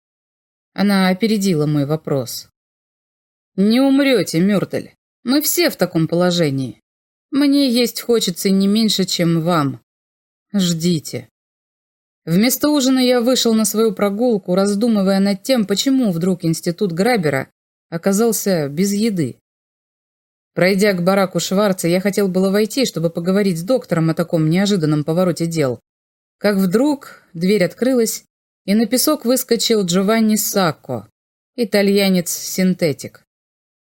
Она опередила мой вопрос. «Не умрете, Мюртель. Мы все в таком положении. Мне есть хочется не меньше, чем вам. Ждите». Вместо ужина я вышел на свою прогулку, раздумывая над тем, почему вдруг институт Грабера оказался без еды. Пройдя к бараку Шварца, я хотел было войти, чтобы поговорить с доктором о таком неожиданном повороте дел. Как вдруг дверь открылась, и на песок выскочил Джованни Сакко, итальянец-синтетик.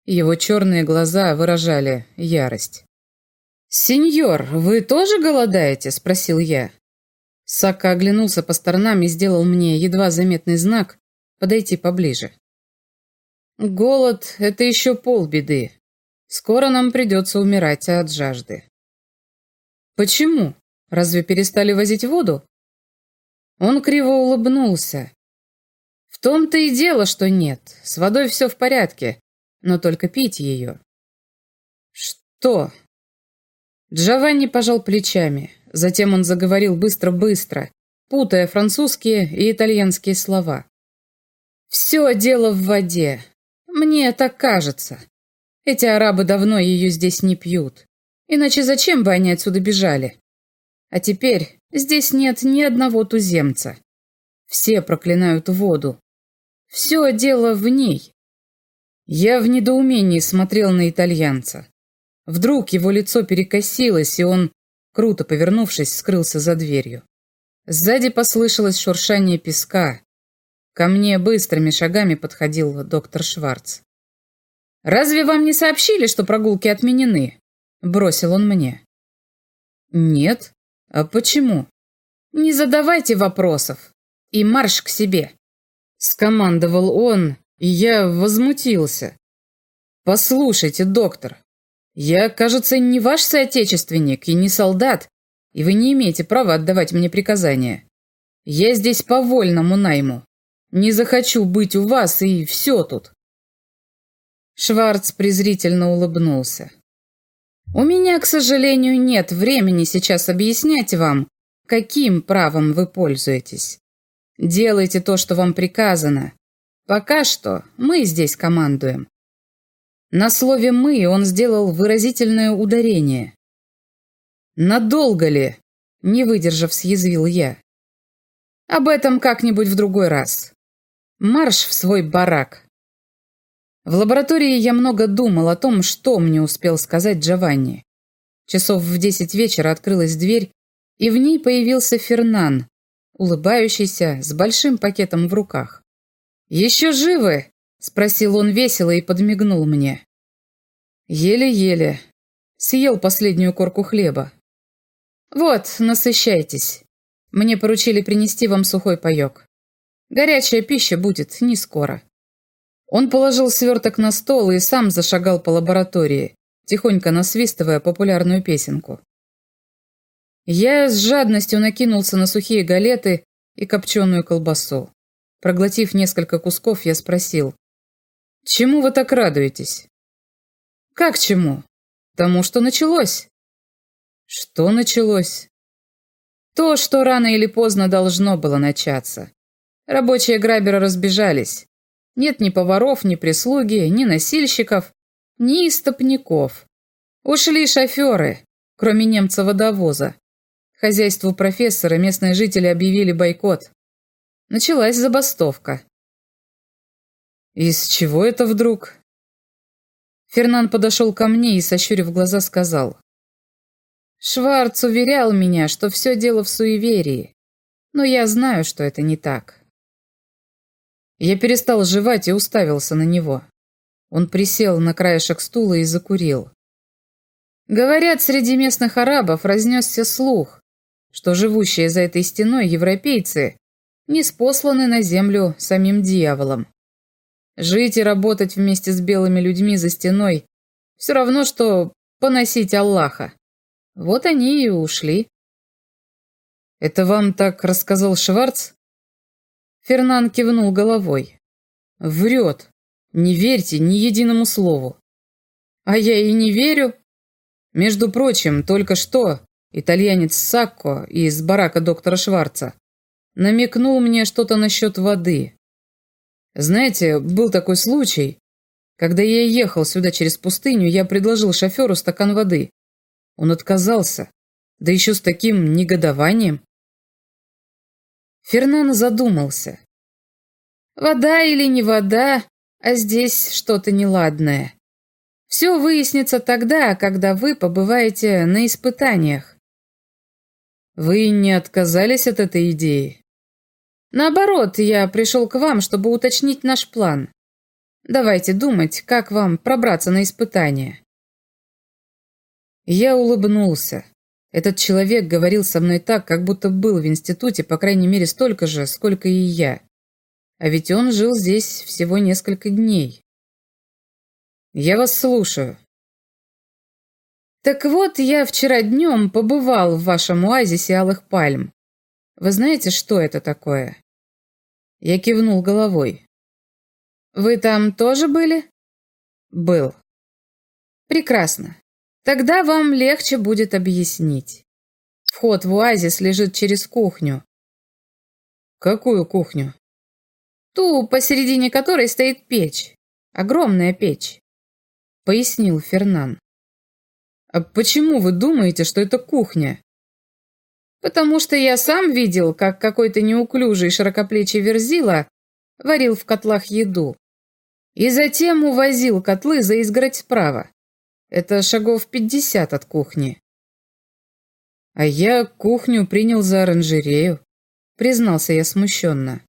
Его черные глаза выражали ярость. «Сеньор, вы тоже голодаете?» – спросил я. Сакко оглянулся по сторонам и сделал мне едва заметный знак подойти поближе. «Голод – это еще полбеды. Скоро нам придется умирать от жажды». «Почему? Разве перестали возить воду?» Он криво улыбнулся. «В том-то и дело, что нет. С водой все в порядке но только пить ее. Что? Джованни пожал плечами. Затем он заговорил быстро-быстро, путая французские и итальянские слова. «Все дело в воде. Мне так кажется. Эти арабы давно ее здесь не пьют. Иначе зачем бы они отсюда бежали? А теперь здесь нет ни одного туземца. Все проклинают воду. Все дело в ней. Я в недоумении смотрел на итальянца. Вдруг его лицо перекосилось, и он, круто повернувшись, скрылся за дверью. Сзади послышалось шуршание песка. Ко мне быстрыми шагами подходил доктор Шварц. «Разве вам не сообщили, что прогулки отменены?» – бросил он мне. «Нет. А почему?» «Не задавайте вопросов. И марш к себе!» – скомандовал он, и я возмутился. «Послушайте, доктор, я, кажется, не ваш соотечественник и не солдат, и вы не имеете права отдавать мне приказания. Я здесь по вольному найму. Не захочу быть у вас, и все тут». Шварц презрительно улыбнулся. «У меня, к сожалению, нет времени сейчас объяснять вам, каким правом вы пользуетесь. Делайте то, что вам приказано, Пока что мы здесь командуем. На слове «мы» он сделал выразительное ударение. «Надолго ли?» – не выдержав, съязвил я. «Об этом как-нибудь в другой раз. Марш в свой барак». В лаборатории я много думал о том, что мне успел сказать Джованни. Часов в десять вечера открылась дверь, и в ней появился Фернан, улыбающийся, с большим пакетом в руках. «Еще живы?» — спросил он весело и подмигнул мне. «Еле-еле. Съел последнюю корку хлеба. Вот, насыщайтесь. Мне поручили принести вам сухой паек. Горячая пища будет не скоро». Он положил сверток на стол и сам зашагал по лаборатории, тихонько насвистывая популярную песенку. Я с жадностью накинулся на сухие галеты и копченую колбасу. Проглотив несколько кусков, я спросил. «Чему вы так радуетесь?» «Как чему?» «Тому, что началось». «Что началось?» «То, что рано или поздно должно было начаться. Рабочие грабера разбежались. Нет ни поваров, ни прислуги, ни носильщиков, ни истопников. Ушли шоферы, кроме немца-водовоза. Хозяйству профессора местные жители объявили бойкот. Началась забастовка. «Из чего это вдруг?» Фернан подошел ко мне и, сощурив глаза, сказал. «Шварц уверял меня, что все дело в суеверии, но я знаю, что это не так». Я перестал жевать и уставился на него. Он присел на краешек стула и закурил. Говорят, среди местных арабов разнесся слух, что живущие за этой стеной европейцы не спосланы на землю самим дьяволом. Жить и работать вместе с белыми людьми за стеной все равно, что поносить Аллаха. Вот они и ушли. «Это вам так рассказал Шварц?» Фернан кивнул головой. «Врет. Не верьте ни единому слову». «А я и не верю». Между прочим, только что итальянец Сакко из барака доктора Шварца намекнул мне что-то насчет воды. Знаете, был такой случай. Когда я ехал сюда через пустыню, я предложил шоферу стакан воды. Он отказался. Да еще с таким негодованием. Фернан задумался. Вода или не вода, а здесь что-то неладное. Все выяснится тогда, когда вы побываете на испытаниях. Вы не отказались от этой идеи? Наоборот, я пришел к вам, чтобы уточнить наш план. Давайте думать, как вам пробраться на испытание. Я улыбнулся. Этот человек говорил со мной так, как будто был в институте, по крайней мере, столько же, сколько и я. А ведь он жил здесь всего несколько дней. Я вас слушаю. Так вот, я вчера днем побывал в вашем оазисе алых пальм. Вы знаете, что это такое? Я кивнул головой. «Вы там тоже были?» «Был». «Прекрасно. Тогда вам легче будет объяснить. Вход в оазис лежит через кухню». «Какую кухню?» «Ту, посередине которой стоит печь. Огромная печь», — пояснил Фернан. «А почему вы думаете, что это кухня?» потому что я сам видел, как какой-то неуклюжий широкоплечий верзила варил в котлах еду. И затем увозил котлы за изгородь справа. Это шагов пятьдесят от кухни. А я кухню принял за оранжерею, признался я смущенно.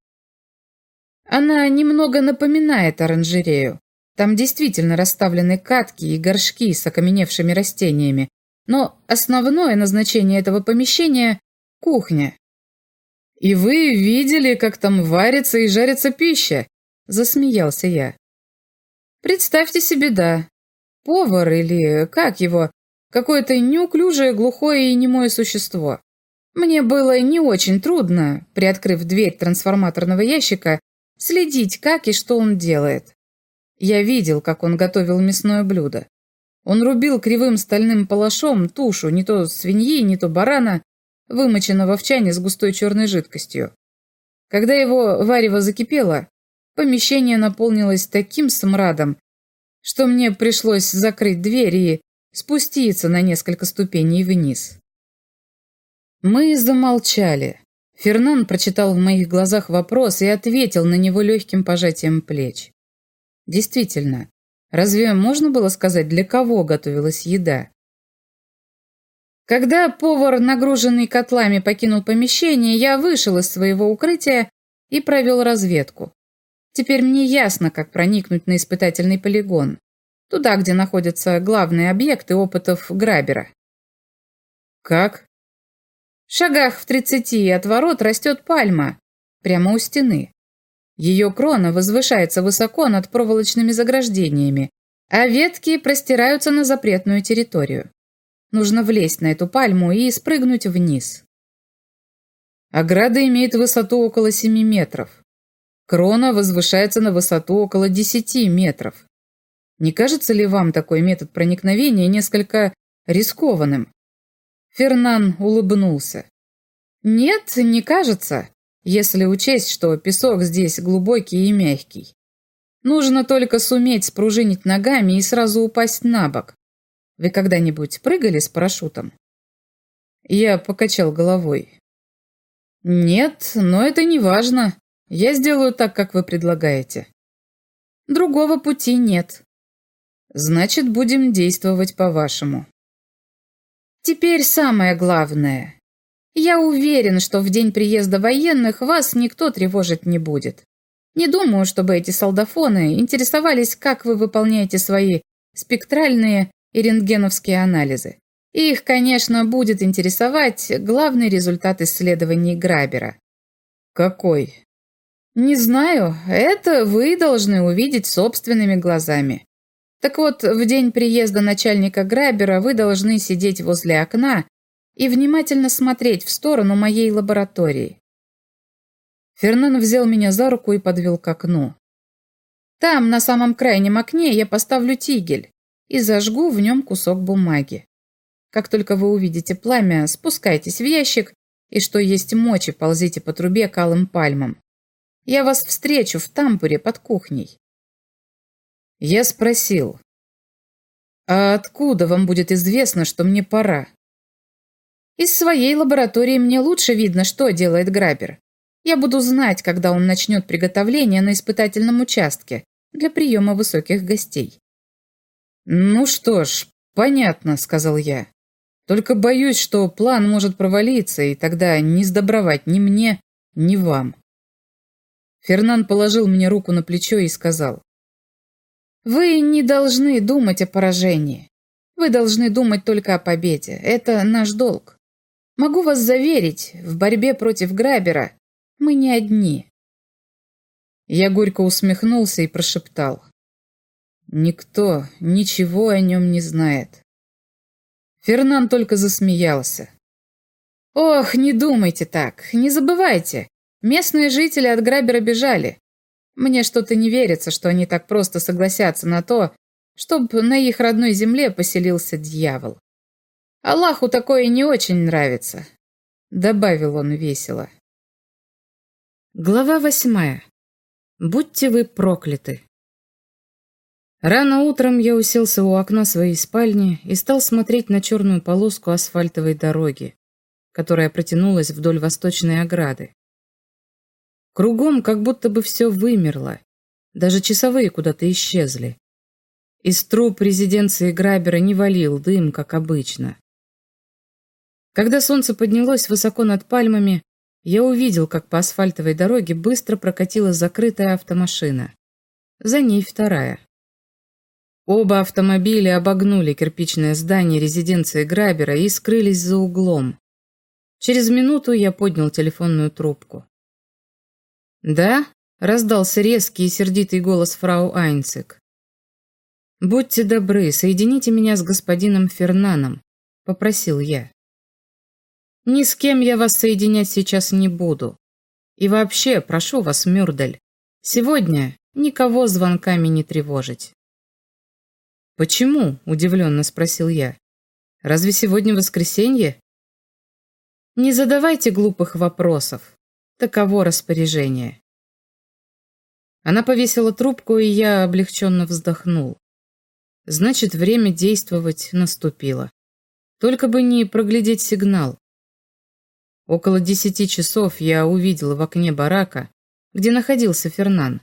Она немного напоминает оранжерею. Там действительно расставлены катки и горшки с окаменевшими растениями, но основное назначение этого помещения Кухня. И вы видели, как там варится и жарится пища? Засмеялся я. Представьте себе, да. Повар или, как его, какое-то неуклюжее, глухое и немое существо. Мне было не очень трудно, приоткрыв дверь трансформаторного ящика, следить, как и что он делает. Я видел, как он готовил мясное блюдо. Он рубил кривым стальным палашом тушу не то свиньи, не то барана, вымоченного в чане с густой черной жидкостью. Когда его варево закипело, помещение наполнилось таким смрадом, что мне пришлось закрыть дверь и спуститься на несколько ступеней вниз. Мы замолчали. Фернан прочитал в моих глазах вопрос и ответил на него легким пожатием плеч. Действительно, разве можно было сказать, для кого готовилась еда? Когда повар, нагруженный котлами, покинул помещение, я вышел из своего укрытия и провел разведку. Теперь мне ясно, как проникнуть на испытательный полигон. Туда, где находятся главные объекты опытов Грабера. Как? В шагах в тридцати от ворот растет пальма, прямо у стены. Ее крона возвышается высоко над проволочными заграждениями, а ветки простираются на запретную территорию. Нужно влезть на эту пальму и спрыгнуть вниз. Ограда имеет высоту около 7 метров. Крона возвышается на высоту около 10 метров. Не кажется ли вам такой метод проникновения несколько рискованным? Фернан улыбнулся. Нет, не кажется, если учесть, что песок здесь глубокий и мягкий. Нужно только суметь спружинить ногами и сразу упасть на бок. Вы когда-нибудь прыгали с парашютом? Я покачал головой. Нет, но это не важно. Я сделаю так, как вы предлагаете. Другого пути нет. Значит, будем действовать по-вашему. Теперь самое главное. Я уверен, что в день приезда военных вас никто тревожить не будет. Не думаю, чтобы эти солдафоны интересовались, как вы выполняете свои спектральные и рентгеновские анализы. Их, конечно, будет интересовать главный результат исследований Грабера. Какой? Не знаю, это вы должны увидеть собственными глазами. Так вот, в день приезда начальника Грабера вы должны сидеть возле окна и внимательно смотреть в сторону моей лаборатории. Фернан взял меня за руку и подвел к окну. Там, на самом крайнем окне, я поставлю тигель и зажгу в нем кусок бумаги. Как только вы увидите пламя, спускайтесь в ящик и, что есть мочи, ползите по трубе к алым пальмам. Я вас встречу в тампуре под кухней. Я спросил, а откуда вам будет известно, что мне пора? Из своей лаборатории мне лучше видно, что делает Грабер. Я буду знать, когда он начнет приготовление на испытательном участке для приема высоких гостей. «Ну что ж, понятно», — сказал я. «Только боюсь, что план может провалиться, и тогда не сдобровать ни мне, ни вам». Фернан положил мне руку на плечо и сказал. «Вы не должны думать о поражении. Вы должны думать только о победе. Это наш долг. Могу вас заверить, в борьбе против Грабера мы не одни. Я горько усмехнулся и прошептал. Никто ничего о нем не знает. Фернан только засмеялся. «Ох, не думайте так, не забывайте. Местные жители от Грабера бежали. Мне что-то не верится, что они так просто согласятся на то, чтобы на их родной земле поселился дьявол. Аллаху такое не очень нравится», — добавил он весело. Глава восьмая. Будьте вы прокляты. Рано утром я уселся у окна своей спальни и стал смотреть на черную полоску асфальтовой дороги, которая протянулась вдоль восточной ограды. Кругом как будто бы все вымерло, даже часовые куда-то исчезли. Из труб резиденции Грабера не валил дым, как обычно. Когда солнце поднялось высоко над пальмами, я увидел, как по асфальтовой дороге быстро прокатилась закрытая автомашина. За ней вторая. Оба автомобиля обогнули кирпичное здание резиденции Грабера и скрылись за углом. Через минуту я поднял телефонную трубку. «Да?» — раздался резкий и сердитый голос фрау Айнцик. «Будьте добры, соедините меня с господином Фернаном», — попросил я. Ни с кем я вас соединять сейчас не буду. И вообще, прошу вас, Мюрдель, сегодня никого звонками не тревожить. «Почему?» – удивленно спросил я. «Разве сегодня воскресенье?» «Не задавайте глупых вопросов. Таково распоряжение». Она повесила трубку, и я облегченно вздохнул. Значит, время действовать наступило. Только бы не проглядеть сигнал. Около десяти часов я увидел в окне барака, где находился Фернан,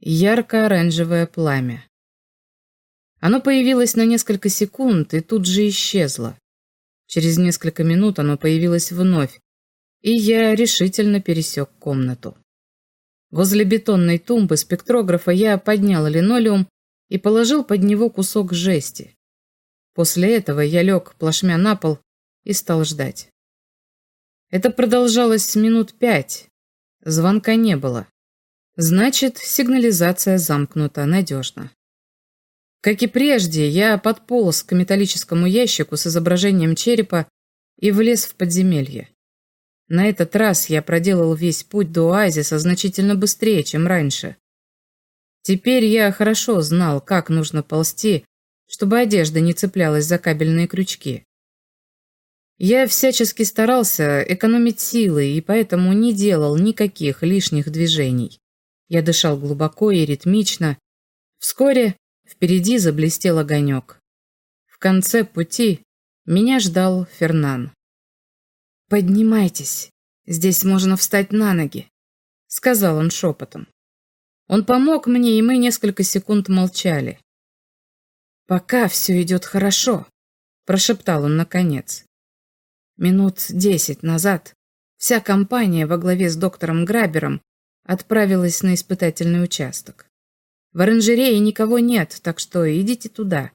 ярко-оранжевое пламя. Оно появилось на несколько секунд и тут же исчезло. Через несколько минут оно появилось вновь, и я решительно пересек комнату. Возле бетонной тумбы спектрографа я поднял линолеум и положил под него кусок жести. После этого я лег плашмя на пол и стал ждать. Это продолжалось минут пять. Звонка не было. Значит, сигнализация замкнута надежно. Как и прежде, я подполз к металлическому ящику с изображением черепа и влез в подземелье. На этот раз я проделал весь путь до оазиса значительно быстрее, чем раньше. Теперь я хорошо знал, как нужно ползти, чтобы одежда не цеплялась за кабельные крючки. Я всячески старался экономить силы и поэтому не делал никаких лишних движений. Я дышал глубоко и ритмично. Вскоре впереди заблестел огонек. В конце пути меня ждал Фернан. «Поднимайтесь, здесь можно встать на ноги», — сказал он шепотом. Он помог мне, и мы несколько секунд молчали. «Пока все идет хорошо», — прошептал он наконец. Минут десять назад вся компания во главе с доктором Грабером отправилась на испытательный участок. В оранжерее никого нет, так что идите туда.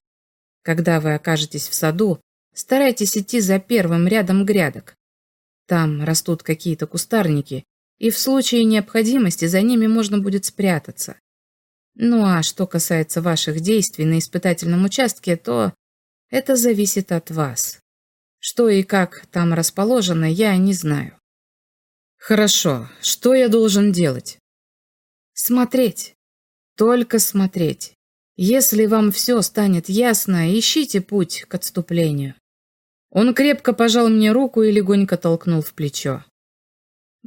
Когда вы окажетесь в саду, старайтесь идти за первым рядом грядок. Там растут какие-то кустарники, и в случае необходимости за ними можно будет спрятаться. Ну а что касается ваших действий на испытательном участке, то это зависит от вас. Что и как там расположено, я не знаю. Хорошо, что я должен делать? Смотреть. Только смотреть. Если вам все станет ясно, ищите путь к отступлению. Он крепко пожал мне руку и легонько толкнул в плечо.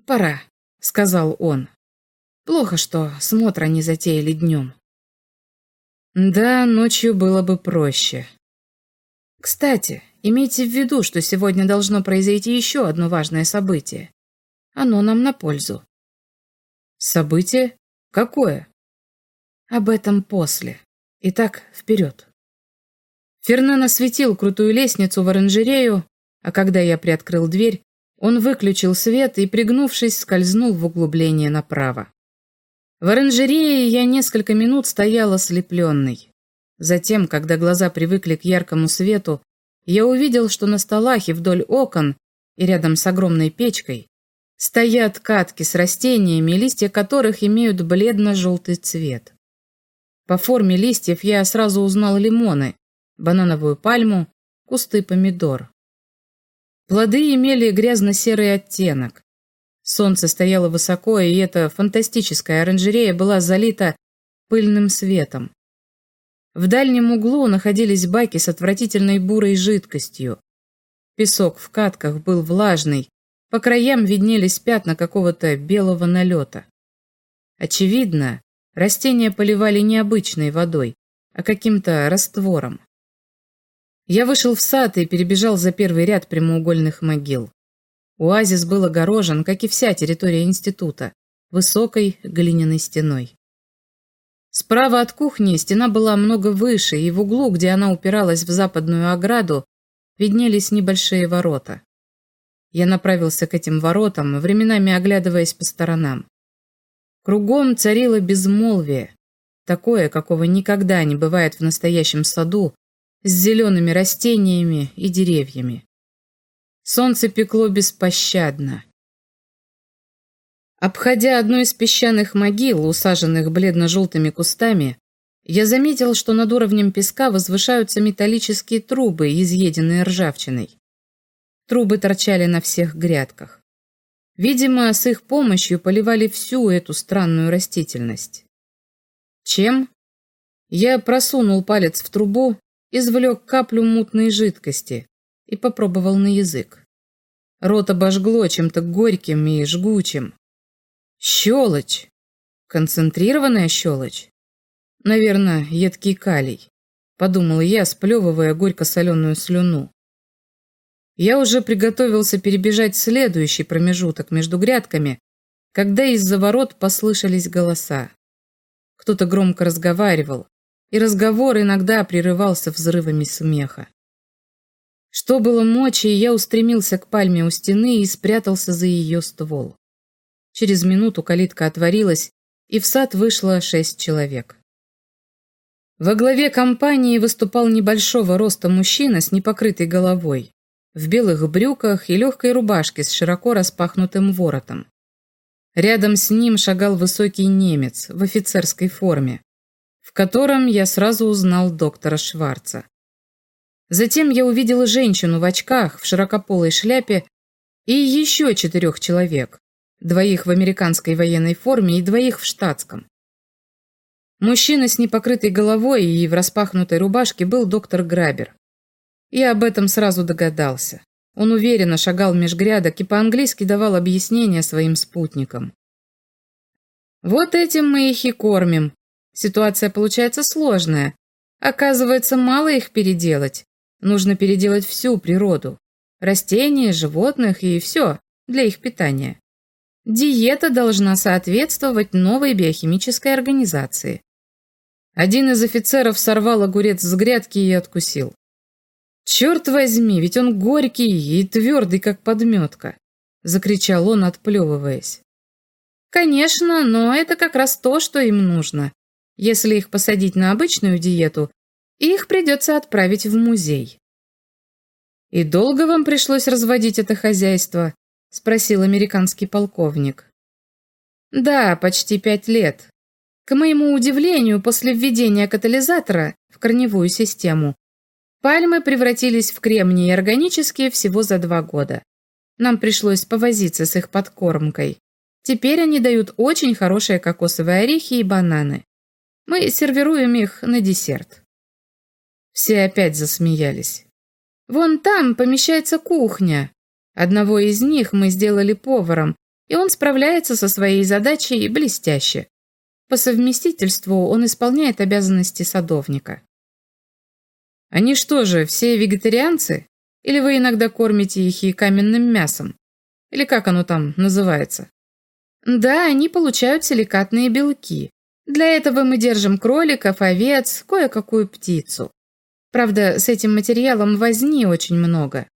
«Пора», — сказал он. «Плохо, что смотра не затеяли днем». Да, ночью было бы проще. Кстати, имейте в виду, что сегодня должно произойти еще одно важное событие. Оно нам на пользу. Событие? Какое? Об этом после. Итак, вперед. Фернан осветил крутую лестницу в оранжерею, а когда я приоткрыл дверь, он выключил свет и, пригнувшись, скользнул в углубление направо. В оранжерее я несколько минут стоял ослепленный. Затем, когда глаза привыкли к яркому свету, я увидел, что на столах и вдоль окон, и рядом с огромной печкой, стоят катки с растениями, листья которых имеют бледно-желтый цвет. По форме листьев я сразу узнал лимоны, банановую пальму, кусты помидор. Плоды имели грязно-серый оттенок. Солнце стояло высоко, и эта фантастическая оранжерея была залита пыльным светом. В дальнем углу находились баки с отвратительной бурой жидкостью. Песок в катках был влажный, по краям виднелись пятна какого-то белого налета. Очевидно, растения поливали не обычной водой, а каким-то раствором. Я вышел в сад и перебежал за первый ряд прямоугольных могил. Оазис был огорожен, как и вся территория института, высокой глиняной стеной. Справа от кухни стена была много выше, и в углу, где она упиралась в западную ограду, виднелись небольшие ворота. Я направился к этим воротам, временами оглядываясь по сторонам. Кругом царило безмолвие, такое, какого никогда не бывает в настоящем саду, с зелеными растениями и деревьями. Солнце пекло беспощадно. Обходя одну из песчаных могил, усаженных бледно-желтыми кустами, я заметил, что над уровнем песка возвышаются металлические трубы, изъеденные ржавчиной. Трубы торчали на всех грядках. Видимо, с их помощью поливали всю эту странную растительность. Чем? Я просунул палец в трубу извлек каплю мутной жидкости и попробовал на язык. Рот обожгло чем-то горьким и жгучим. Щелочь! Концентрированная щелочь? Наверное, едкий калий, подумал я, сплевывая горько-соленую слюну. Я уже приготовился перебежать следующий промежуток между грядками, когда из-за ворот послышались голоса. Кто-то громко разговаривал, и разговор иногда прерывался взрывами смеха. Что было мочи, я устремился к пальме у стены и спрятался за ее ствол. Через минуту калитка отворилась, и в сад вышло шесть человек. Во главе компании выступал небольшого роста мужчина с непокрытой головой, в белых брюках и легкой рубашке с широко распахнутым воротом. Рядом с ним шагал высокий немец в офицерской форме, котором я сразу узнал доктора Шварца. Затем я увидела женщину в очках, в широкополой шляпе и еще четырех человек, двоих в американской военной форме и двоих в штатском. Мужчина с непокрытой головой и в распахнутой рубашке был доктор Грабер. Я об этом сразу догадался. Он уверенно шагал меж грядок и по-английски давал объяснения своим спутникам. «Вот этим мы их и кормим», Ситуация получается сложная. Оказывается, мало их переделать. Нужно переделать всю природу. Растения, животных и все для их питания. Диета должна соответствовать новой биохимической организации. Один из офицеров сорвал огурец с грядки и откусил. «Черт возьми, ведь он горький и твердый, как подметка!» — закричал он, отплевываясь. «Конечно, но это как раз то, что им нужно. Если их посадить на обычную диету, их придется отправить в музей. «И долго вам пришлось разводить это хозяйство?» — спросил американский полковник. «Да, почти пять лет. К моему удивлению, после введения катализатора в корневую систему, пальмы превратились в кремнии органические всего за два года. Нам пришлось повозиться с их подкормкой. Теперь они дают очень хорошие кокосовые орехи и бананы. Мы сервируем их на десерт». Все опять засмеялись. Вон там помещается кухня. Одного из них мы сделали поваром, и он справляется со своей задачей блестяще. По совместительству он исполняет обязанности садовника. Они что же, все вегетарианцы? Или вы иногда кормите их и каменным мясом? Или как оно там называется? Да, они получают силикатные белки. Для этого мы держим кроликов, овец, кое-какую птицу. Правда, с этим материалом возни очень много.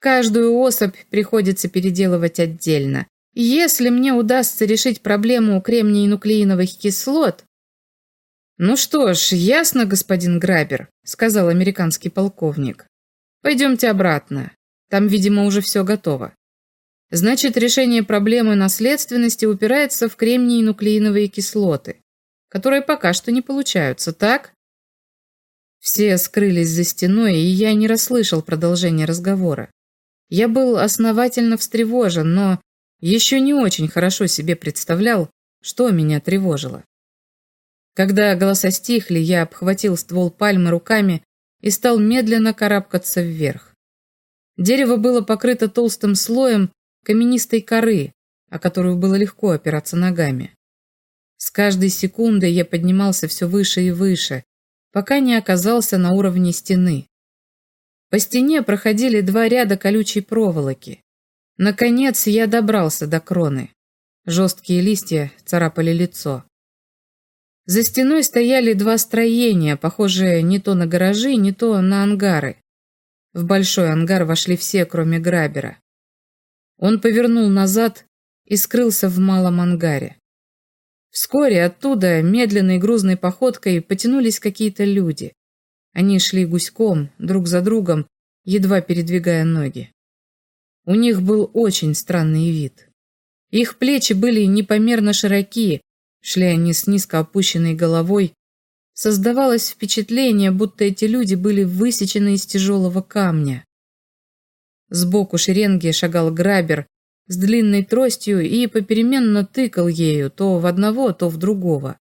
Каждую особь приходится переделывать отдельно. Если мне удастся решить проблему кремний нуклеиновых кислот... «Ну что ж, ясно, господин Грабер», — сказал американский полковник. «Пойдемте обратно. Там, видимо, уже все готово. Значит, решение проблемы наследственности упирается в кремний нуклеиновые кислоты, которые пока что не получаются, так?» Все скрылись за стеной, и я не расслышал продолжения разговора. Я был основательно встревожен, но еще не очень хорошо себе представлял, что меня тревожило. Когда голоса стихли, я обхватил ствол пальмы руками и стал медленно карабкаться вверх. Дерево было покрыто толстым слоем каменистой коры, о которую было легко опираться ногами. С каждой секундой я поднимался все выше и выше, пока не оказался на уровне стены. По стене проходили два ряда колючей проволоки. Наконец я добрался до кроны. Жесткие листья царапали лицо. За стеной стояли два строения, похожие не то на гаражи, не то на ангары. В большой ангар вошли все, кроме Грабера. Он повернул назад и скрылся в малом ангаре. Вскоре оттуда медленной грузной походкой потянулись какие-то люди. Они шли гуськом, друг за другом, едва передвигая ноги. У них был очень странный вид. Их плечи были непомерно широки, шли они с низко опущенной головой. Создавалось впечатление, будто эти люди были высечены из тяжелого камня. Сбоку шеренги шагал грабер, с длинной тростью и попеременно тыкал ею то в одного, то в другого.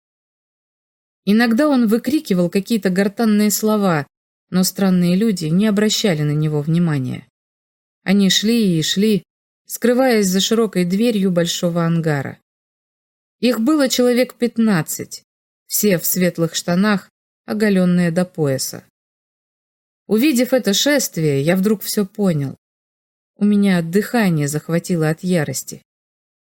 Иногда он выкрикивал какие-то гортанные слова, но странные люди не обращали на него внимания. Они шли и шли, скрываясь за широкой дверью большого ангара. Их было человек пятнадцать, все в светлых штанах, оголенные до пояса. Увидев это шествие, я вдруг все понял. У меня дыхание захватило от ярости.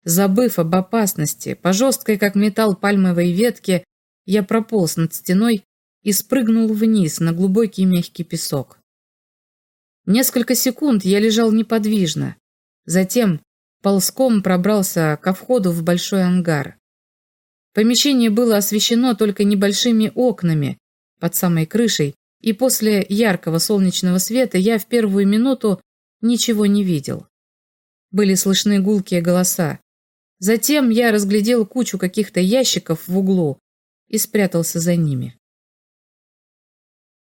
Забыв об опасности, по жесткой, как металл пальмовой ветке, я прополз над стеной и спрыгнул вниз на глубокий мягкий песок. Несколько секунд я лежал неподвижно. Затем ползком пробрался ко входу в большой ангар. Помещение было освещено только небольшими окнами под самой крышей, и после яркого солнечного света я в первую минуту ничего не видел. Были слышны гулкие голоса. Затем я разглядел кучу каких-то ящиков в углу и спрятался за ними.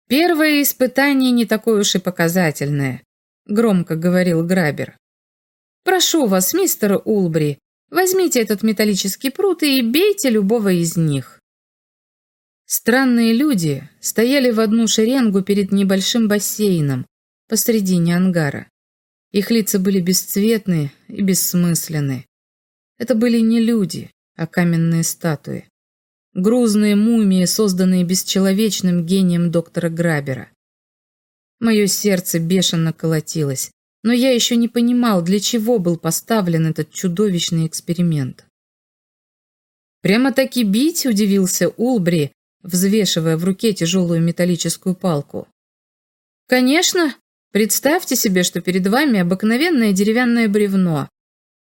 «Первое испытание не такое уж и показательное», — громко говорил Грабер. «Прошу вас, мистер Улбри, возьмите этот металлический прут и бейте любого из них». Странные люди стояли в одну шеренгу перед небольшим бассейном посредине ангара. Их лица были бесцветны и бессмысленны. Это были не люди, а каменные статуи. Грузные мумии, созданные бесчеловечным гением доктора Грабера. Мое сердце бешено колотилось, но я еще не понимал, для чего был поставлен этот чудовищный эксперимент. «Прямо-таки бить?» – удивился Улбри, взвешивая в руке тяжелую металлическую палку. «Конечно, Представьте себе, что перед вами обыкновенное деревянное бревно.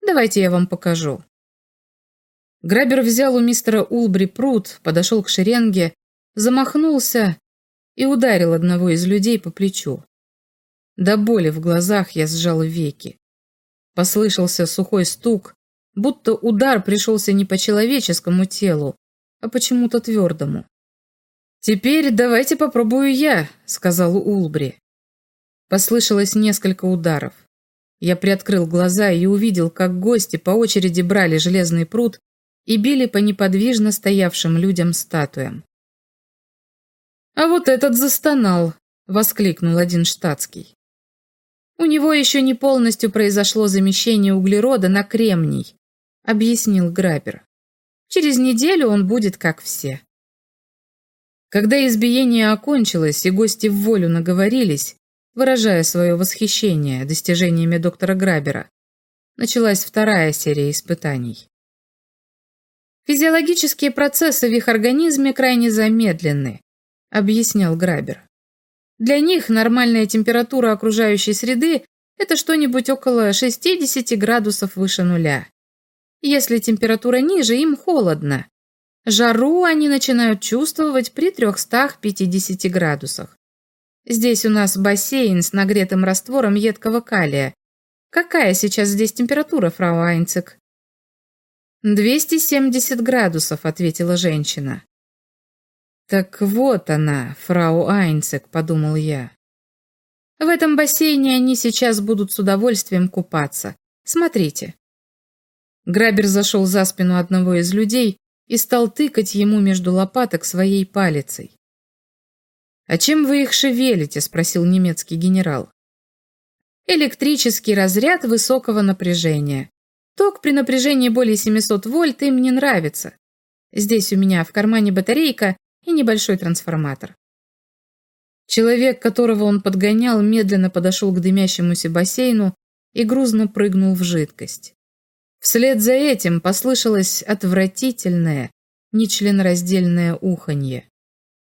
Давайте я вам покажу. Грабер взял у мистера Улбри пруд, подошел к шеренге, замахнулся и ударил одного из людей по плечу. До боли в глазах я сжал веки. Послышался сухой стук, будто удар пришелся не по человеческому телу, а почему-то твердому. «Теперь давайте попробую я», — сказал Улбри. Послышалось несколько ударов. Я приоткрыл глаза и увидел, как гости по очереди брали железный пруд и били по неподвижно стоявшим людям-статуям. «А вот этот застонал!» — воскликнул один штатский. «У него еще не полностью произошло замещение углерода на кремний», — объяснил Грабер. «Через неделю он будет как все». Когда избиение окончилось и гости в волю наговорились, выражая свое восхищение достижениями доктора Грабера, началась вторая серия испытаний. Физиологические процессы в их организме крайне замедлены, объяснял Грабер. Для них нормальная температура окружающей среды – это что-нибудь около 60 градусов выше нуля. Если температура ниже, им холодно. Жару они начинают чувствовать при 350 градусах. Здесь у нас бассейн с нагретым раствором едкого калия. Какая сейчас здесь температура, фрау Айнцек? «270 градусов», — ответила женщина. «Так вот она, фрау Айнцек», — подумал я. «В этом бассейне они сейчас будут с удовольствием купаться. Смотрите». Грабер зашел за спину одного из людей и стал тыкать ему между лопаток своей палицей. «А чем вы их шевелите?» — спросил немецкий генерал. «Электрический разряд высокого напряжения. Ток при напряжении более 700 вольт им не нравится. Здесь у меня в кармане батарейка, и небольшой трансформатор. Человек, которого он подгонял, медленно подошел к дымящемуся бассейну и грузно прыгнул в жидкость. Вслед за этим послышалось отвратительное, нечленораздельное уханье.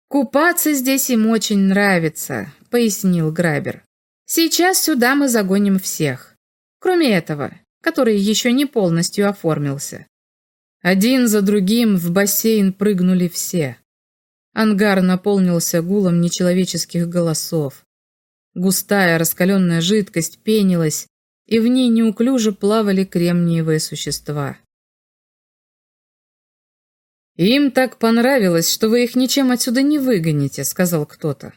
«Купаться здесь им очень нравится», — пояснил Грабер. «Сейчас сюда мы загоним всех, кроме этого, который еще не полностью оформился». Один за другим в бассейн прыгнули все. Ангар наполнился гулом нечеловеческих голосов. Густая раскаленная жидкость пенилась, и в ней неуклюже плавали кремниевые существа. «Им так понравилось, что вы их ничем отсюда не выгоните», — сказал кто-то.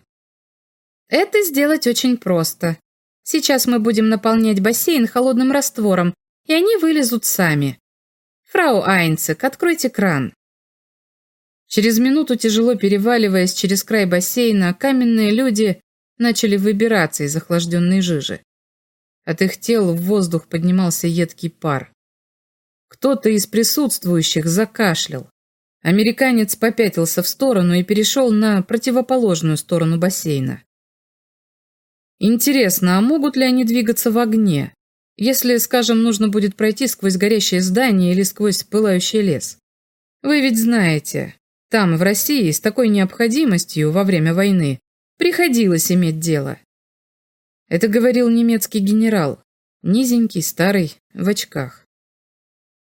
«Это сделать очень просто. Сейчас мы будем наполнять бассейн холодным раствором, и они вылезут сами. Фрау Айнцек, откройте кран». Через минуту, тяжело переваливаясь через край бассейна, каменные люди начали выбираться из охлажденной жижи. От их тел в воздух поднимался едкий пар. Кто-то из присутствующих закашлял. Американец попятился в сторону и перешел на противоположную сторону бассейна. Интересно, а могут ли они двигаться в огне, если, скажем, нужно будет пройти сквозь горящее здание или сквозь пылающий лес? Вы ведь знаете, там, в России, с такой необходимостью во время войны приходилось иметь дело. Это говорил немецкий генерал, низенький, старый, в очках.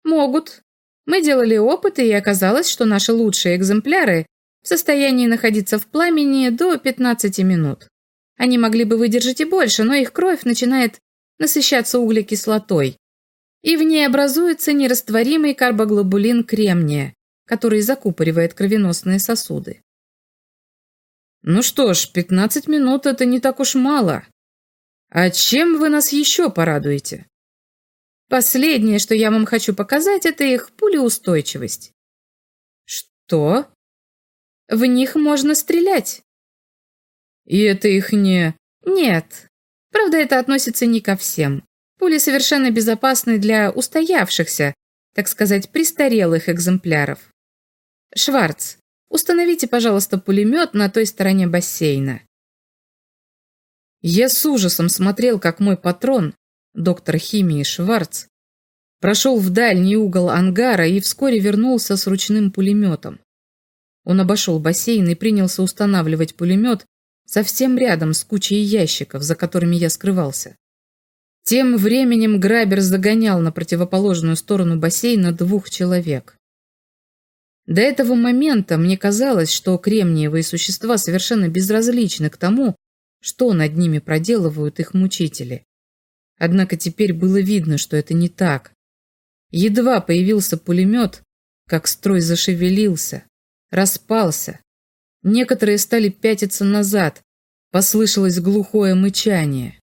Могут. Мы делали опыты, и оказалось, что наши лучшие экземпляры в состоянии находиться в пламени до 15 минут. Они могли бы выдержать и больше, но их кровь начинает насыщаться углекислотой, и в ней образуется нерастворимый карбоглобулин кремния, который закупоривает кровеносные сосуды. Ну что ж, 15 минут – это не так уж мало. А чем вы нас еще порадуете? Последнее, что я вам хочу показать, это их пулеустойчивость. Что? В них можно стрелять. И это их не... Нет. Правда, это относится не ко всем. Пули совершенно безопасны для устоявшихся, так сказать, престарелых экземпляров. «Шварц, установите, пожалуйста, пулемет на той стороне бассейна». Я с ужасом смотрел, как мой патрон, доктор химии Шварц, прошел в дальний угол ангара и вскоре вернулся с ручным пулеметом. Он обошел бассейн и принялся устанавливать пулемет совсем рядом с кучей ящиков, за которыми я скрывался. Тем временем Грабер загонял на противоположную сторону бассейна двух человек. До этого момента мне казалось, что кремниевые существа совершенно безразличны к тому, что над ними проделывают их мучители. Однако теперь было видно, что это не так. Едва появился пулемет, как строй зашевелился, распался. Некоторые стали пятиться назад, послышалось глухое мычание.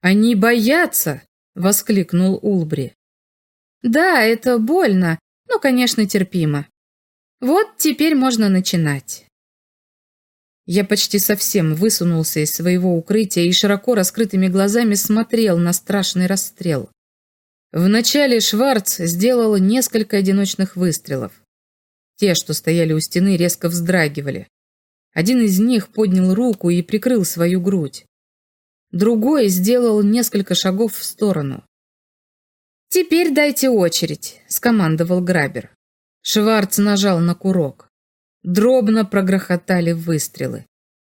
«Они боятся!» — воскликнул Улбри. «Да, это больно, но, конечно, терпимо. Вот теперь можно начинать». Я почти совсем высунулся из своего укрытия и широко раскрытыми глазами смотрел на страшный расстрел. Вначале Шварц сделал несколько одиночных выстрелов. Те, что стояли у стены, резко вздрагивали. Один из них поднял руку и прикрыл свою грудь. Другой сделал несколько шагов в сторону. «Теперь дайте очередь», — скомандовал Грабер. Шварц нажал на курок. Дробно прогрохотали выстрелы.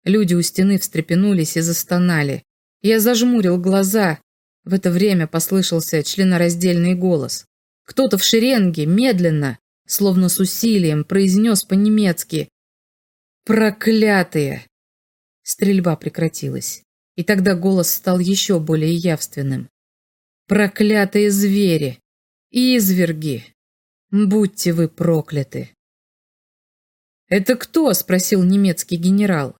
Люди у стены встрепенулись и застонали. Я зажмурил глаза. В это время послышался членораздельный голос. Кто-то в шеренге, медленно, словно с усилием, произнес по-немецки Проклятые! Стрельба прекратилась, и тогда голос стал еще более явственным. Проклятые звери! Изверги! Будьте вы прокляты! «Это кто?» – спросил немецкий генерал.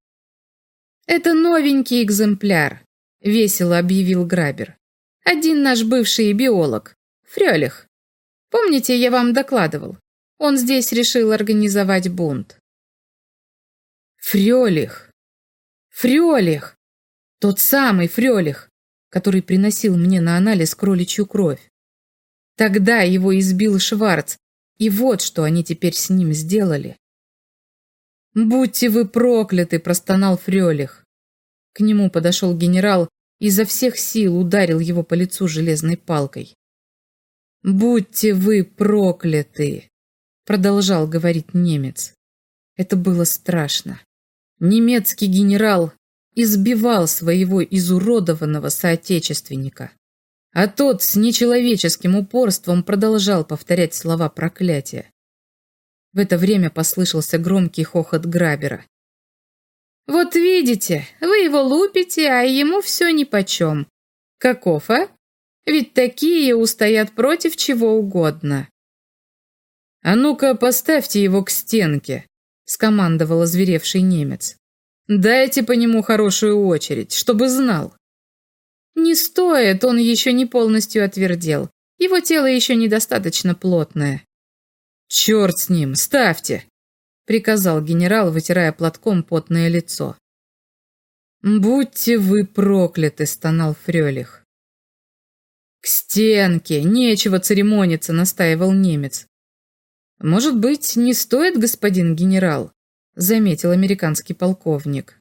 «Это новенький экземпляр», – весело объявил Грабер. «Один наш бывший биолог, Фрёлих. Помните, я вам докладывал? Он здесь решил организовать бунт. Фрёлих! Фрёлих! Тот самый Фрёлих, который приносил мне на анализ кроличью кровь. Тогда его избил Шварц, и вот что они теперь с ним сделали. «Будьте вы прокляты!» – простонал Фрёлих. К нему подошел генерал и изо всех сил ударил его по лицу железной палкой. «Будьте вы прокляты!» – продолжал говорить немец. Это было страшно. Немецкий генерал избивал своего изуродованного соотечественника, а тот с нечеловеческим упорством продолжал повторять слова проклятия. В это время послышался громкий хохот Грабера. «Вот видите, вы его лупите, а ему все нипочем. Каков, а? Ведь такие устоят против чего угодно». «А ну-ка, поставьте его к стенке», — скомандовал озверевший немец. «Дайте по нему хорошую очередь, чтобы знал». «Не стоит, он еще не полностью отвердел. Его тело еще недостаточно плотное». «Черт с ним, ставьте!» — приказал генерал, вытирая платком потное лицо. «Будьте вы прокляты!» — стонал Фрёлих. «К стенке! Нечего церемониться!» — настаивал немец. «Может быть, не стоит, господин генерал?» — заметил американский полковник.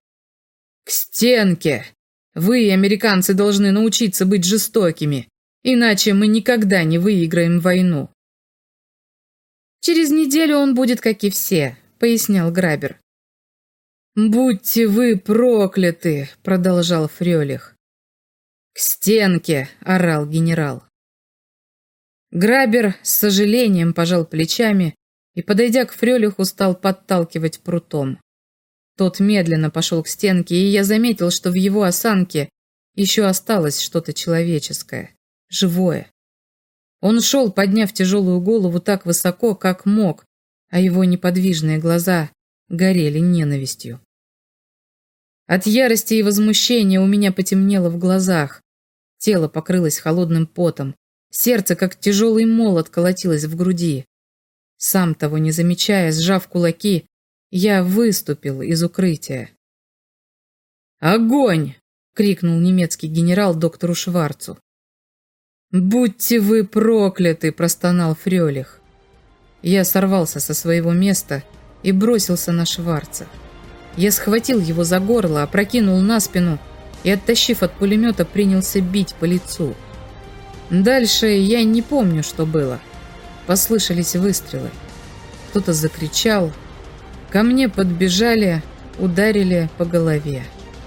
«К стенке! Вы, американцы, должны научиться быть жестокими, иначе мы никогда не выиграем войну». «Через неделю он будет, как и все», — пояснял Грабер. «Будьте вы прокляты!» — продолжал Фрёлих. «К стенке!» — орал генерал. Грабер с сожалением пожал плечами и, подойдя к Фрелиху, стал подталкивать прутом. Тот медленно пошел к стенке, и я заметил, что в его осанке еще осталось что-то человеческое, живое. Он шел, подняв тяжелую голову так высоко, как мог, а его неподвижные глаза горели ненавистью. От ярости и возмущения у меня потемнело в глазах. Тело покрылось холодным потом, Сердце, как тяжелый молот, колотилось в груди. Сам того не замечая, сжав кулаки, я выступил из укрытия. «Огонь!» — крикнул немецкий генерал доктору Шварцу. «Будьте вы прокляты!» — простонал Фрёлих. Я сорвался со своего места и бросился на Шварца. Я схватил его за горло, опрокинул на спину и, оттащив от пулемета, принялся бить по лицу. Дальше я не помню, что было. Послышались выстрелы. Кто-то закричал. Ко мне подбежали, ударили по голове.